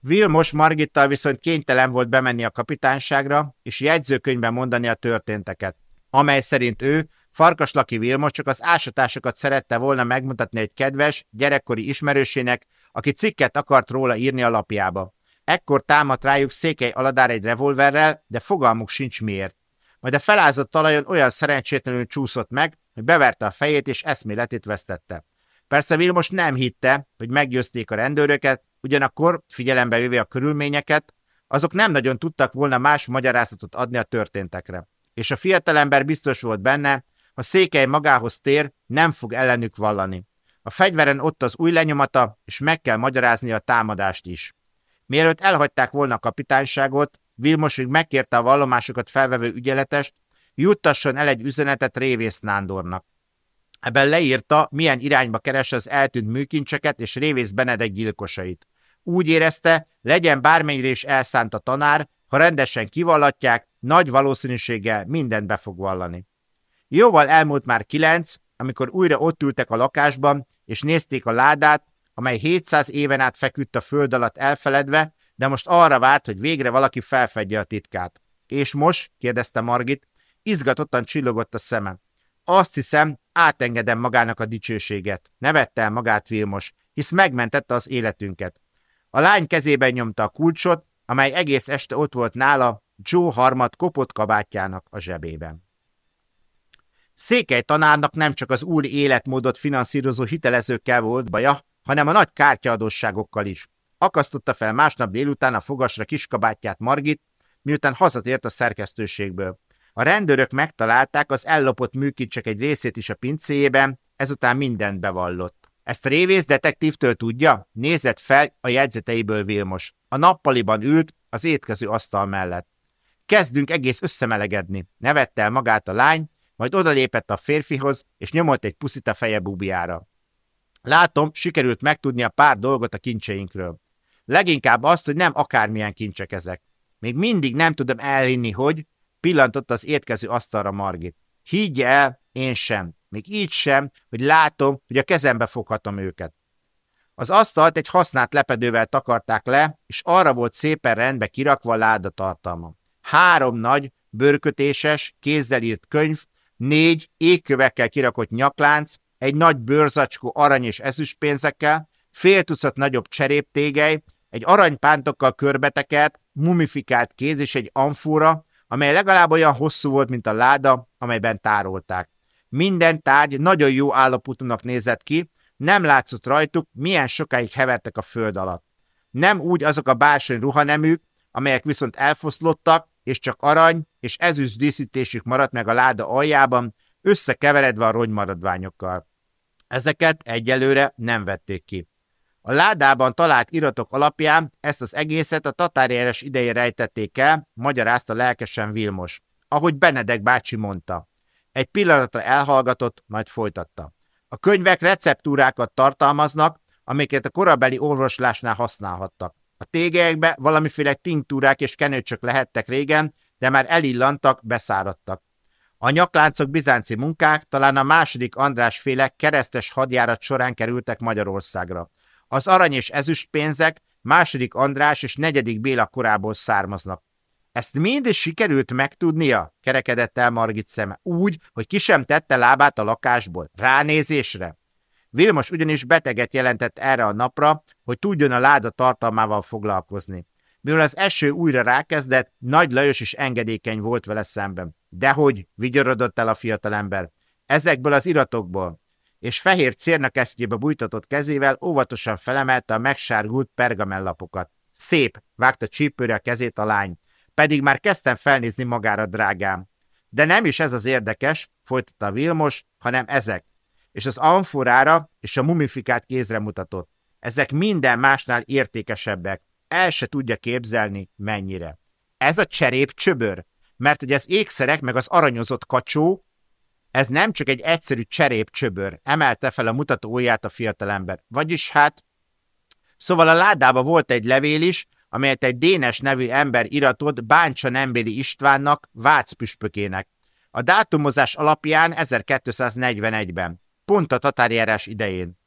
Vilmos Margittal viszont kénytelen volt bemenni a kapitányságra, és jegyzőkönyvben mondani a történteket, amely szerint ő, Farkaslaki Vilmos csak az ásatásokat szerette volna megmutatni egy kedves, gyerekkori ismerősének, aki cikket akart róla írni a lapjába. Ekkor támadt rájuk Székely Aladár egy revolverrel, de fogalmuk sincs miért. Majd a felázott talajon olyan szerencsétlenül csúszott meg, hogy beverte a fejét és eszméletét vesztette. Persze Vilmos nem hitte, hogy meggyőzték a rendőröket, ugyanakkor, figyelembe véve a körülményeket, azok nem nagyon tudtak volna más magyarázatot adni a történtekre. És a fiatalember biztos volt benne, ha Székely magához tér, nem fog ellenük vallani. A fegyveren ott az új lenyomata, és meg kell magyarázni a támadást is. Mielőtt elhagyták volna a kapitányságot, Vilmos még megkérte a vallomásokat felvevő ügyeletest, juttasson el egy üzenetet Révész Nándornak. Ebben leírta, milyen irányba keres az eltűnt műkincseket és révész Benedek gyilkosait. Úgy érezte, legyen bármennyire is elszánt a tanár, ha rendesen kivallatják, nagy valószínűséggel mindent be fog vallani. Jóval elmúlt már kilenc, amikor újra ott ültek a lakásban, és nézték a ládát, amely 700 éven át feküdt a föld alatt elfeledve, de most arra várt, hogy végre valaki felfedje a titkát. És most? kérdezte Margit. Izgatottan csillogott a szeme. Azt hiszem, átengedem magának a dicsőséget. Nevette el magát Vilmos, hisz megmentette az életünket. A lány kezében nyomta a kulcsot, amely egész este ott volt nála, Joe harmad kopott kabátjának a zsebében. Székely tanárnak nem csak az új életmódot finanszírozó hitelezőkkel volt baja, hanem a nagy kártyaadósságokkal is. Akasztotta fel másnap délután a fogasra kiskabátját Margit, miután hazatért a szerkesztőségből. A rendőrök megtalálták az ellopott műkincsek egy részét is a pincéjében, ezután mindent bevallott. Ezt révész detektívtől tudja? Nézett fel a jegyzeteiből Vilmos. A nappaliban ült az étkező asztal mellett. Kezdünk egész összemelegedni, nevette el magát a lány, majd odalépett a férfihoz, és nyomott egy puszit a feje bubiára. Látom, sikerült megtudni a pár dolgot a kincseinkről. Leginkább azt, hogy nem akármilyen kincsek ezek. Még mindig nem tudom elhinni, hogy pillantott az étkező asztalra Margit. Higgye el, én sem. Még így sem, hogy látom, hogy a kezembe foghatom őket. Az asztalt egy használt lepedővel takarták le, és arra volt szépen rendbe kirakva a láda tartalma. Három nagy, bőrkötéses, kézzel írt könyv, négy égkövekkel kirakott nyaklánc, egy nagy bőrzacskó arany és ezüstpénzekkel, fél tucat nagyobb cseréptégely, egy aranypántokkal körbetekert, mumifikált kéz és egy amfúra, amely legalább olyan hosszú volt, mint a láda, amelyben tárolták. Minden tárgy nagyon jó állapotúnak nézett ki, nem látszott rajtuk, milyen sokáig hevertek a föld alatt. Nem úgy azok a bársony ruhaneműk, amelyek viszont elfoszlottak, és csak arany és ezüst díszítésük maradt meg a láda aljában, összekeveredve a rongymaradványokkal. Ezeket egyelőre nem vették ki. A ládában talált iratok alapján ezt az egészet a tatárjárás idején rejtették el, magyarázta lelkesen Vilmos. Ahogy Benedek bácsi mondta. Egy pillanatra elhallgatott, majd folytatta. A könyvek receptúrákat tartalmaznak, amiket a korabeli orvoslásnál használhattak. A tégelyekbe valamiféle tinktúrák és kenőcsök lehettek régen, de már elillantak, beszáradtak. A nyakláncok bizánci munkák talán a második András féle keresztes hadjárat során kerültek Magyarországra. Az arany és ezüst pénzek második András és negyedik Béla korából származnak. Ezt mind is sikerült megtudnia? kerekedett el Margit szeme. Úgy, hogy ki sem tette lábát a lakásból. Ránézésre. Vilmos ugyanis beteget jelentett erre a napra, hogy tudjon a láda tartalmával foglalkozni. Mivel az eső újra rákezdett, Nagy Lajos is engedékeny volt vele szemben. Dehogy, vigyorodott el a fiatalember. Ezekből az iratokból. És fehér cérnakesztyébe bújtatott kezével óvatosan felemelte a megsárgult pergamenlapokat. Szép, vágta csípőre a kezét a lány. Pedig már kezdtem felnézni magára, drágám. De nem is ez az érdekes, folytatta Vilmos, hanem ezek. És az amforára és a mumifikált kézre mutatott. Ezek minden másnál értékesebbek. El se tudja képzelni, mennyire. Ez a cserép csöbör, mert hogy az ékszerek meg az aranyozott kacsó, ez nem csak egy egyszerű cserép csöbör, emelte fel a mutatóját a fiatalember. Vagyis hát... Szóval a ládába volt egy levél is, amelyet egy Dénes nevű ember iratott Báncsa Nembéli Istvánnak, Vác püspökének. A dátumozás alapján 1241-ben, pont a tatárjárás idején.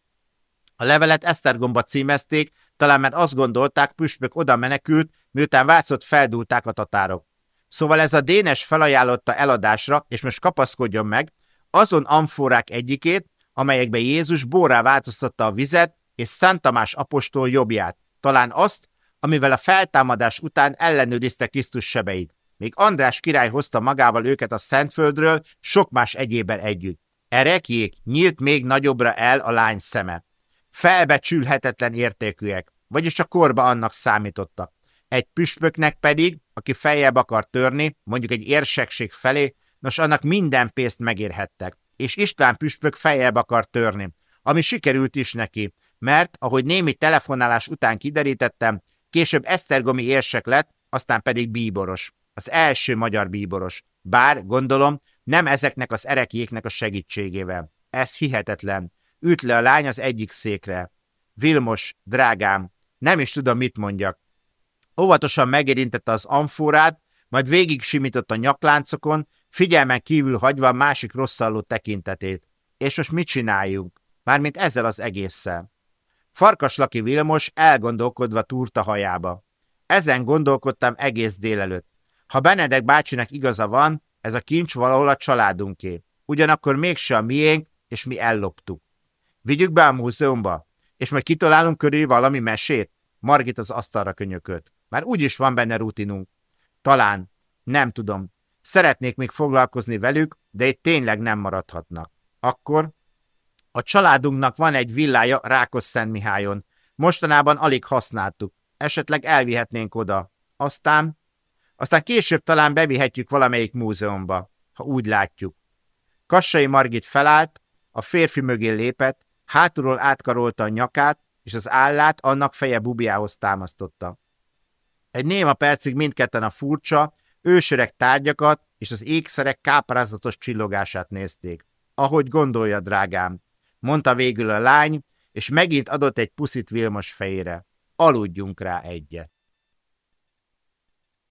A levelet Esztergomba címezték, talán mert azt gondolták, püspök oda menekült, miután Vácot feldúlták a tatárok. Szóval ez a Dénes felajánlotta eladásra, és most kapaszkodjon meg, azon amforák egyikét, amelyekbe Jézus bórá változtatta a vizet, és Szent Tamás apostol jobbját, talán azt, amivel a feltámadás után ellenőrizte Krisztus sebeit. Még András király hozta magával őket a Szentföldről, sok más egyébben együtt. Erekjék, nyílt még nagyobbra el a lány szeme. Felbecsülhetetlen értékűek, vagyis a korba annak számítottak. Egy püspöknek pedig, aki feljebb akar törni, mondjuk egy érsekség felé, nos annak minden pénzt megérhettek. És István püspök feljebb akar törni, ami sikerült is neki, mert, ahogy némi telefonálás után kiderítettem, később Esztergomi érsek lett, aztán pedig bíboros. Az első magyar bíboros. Bár, gondolom, nem ezeknek az erekjéknek a segítségével. Ez hihetetlen. Üt le a lány az egyik székre. Vilmos, drágám, nem is tudom, mit mondjak. Óvatosan megérintette az amforát, majd végig simított a nyakláncokon, figyelmen kívül hagyva a másik rosszalló tekintetét. És most mit csináljunk? Mármint ezzel az egésszel. Farkaslaki Vilmos elgondolkodva túrta hajába. Ezen gondolkodtam egész délelőtt. Ha Benedek bácsinak igaza van, ez a kincs valahol a családunké. Ugyanakkor mégse a miénk, és mi elloptuk. Vigyük be a múzeumba, és majd kitalálunk körül valami mesét. Margit az asztalra könyökölt. Már úgyis van benne rutinunk. Talán, nem tudom. Szeretnék még foglalkozni velük, de itt tényleg nem maradhatnak. Akkor a családunknak van egy villája Rákos-Szentmihályon. Mostanában alig használtuk. Esetleg elvihetnénk oda. Aztán... Aztán később talán bevihetjük valamelyik múzeumba, ha úgy látjuk. Kassai Margit felállt, a férfi mögé lépett, hátulról átkarolta a nyakát, és az állát annak feje bubiához támasztotta. Egy néma percig mindketten a furcsa, ősöreg tárgyakat és az ékszerek káprázatos csillogását nézték. Ahogy gondolja, drágám, mondta végül a lány, és megint adott egy puszit Vilmos fejére. Aludjunk rá egyet.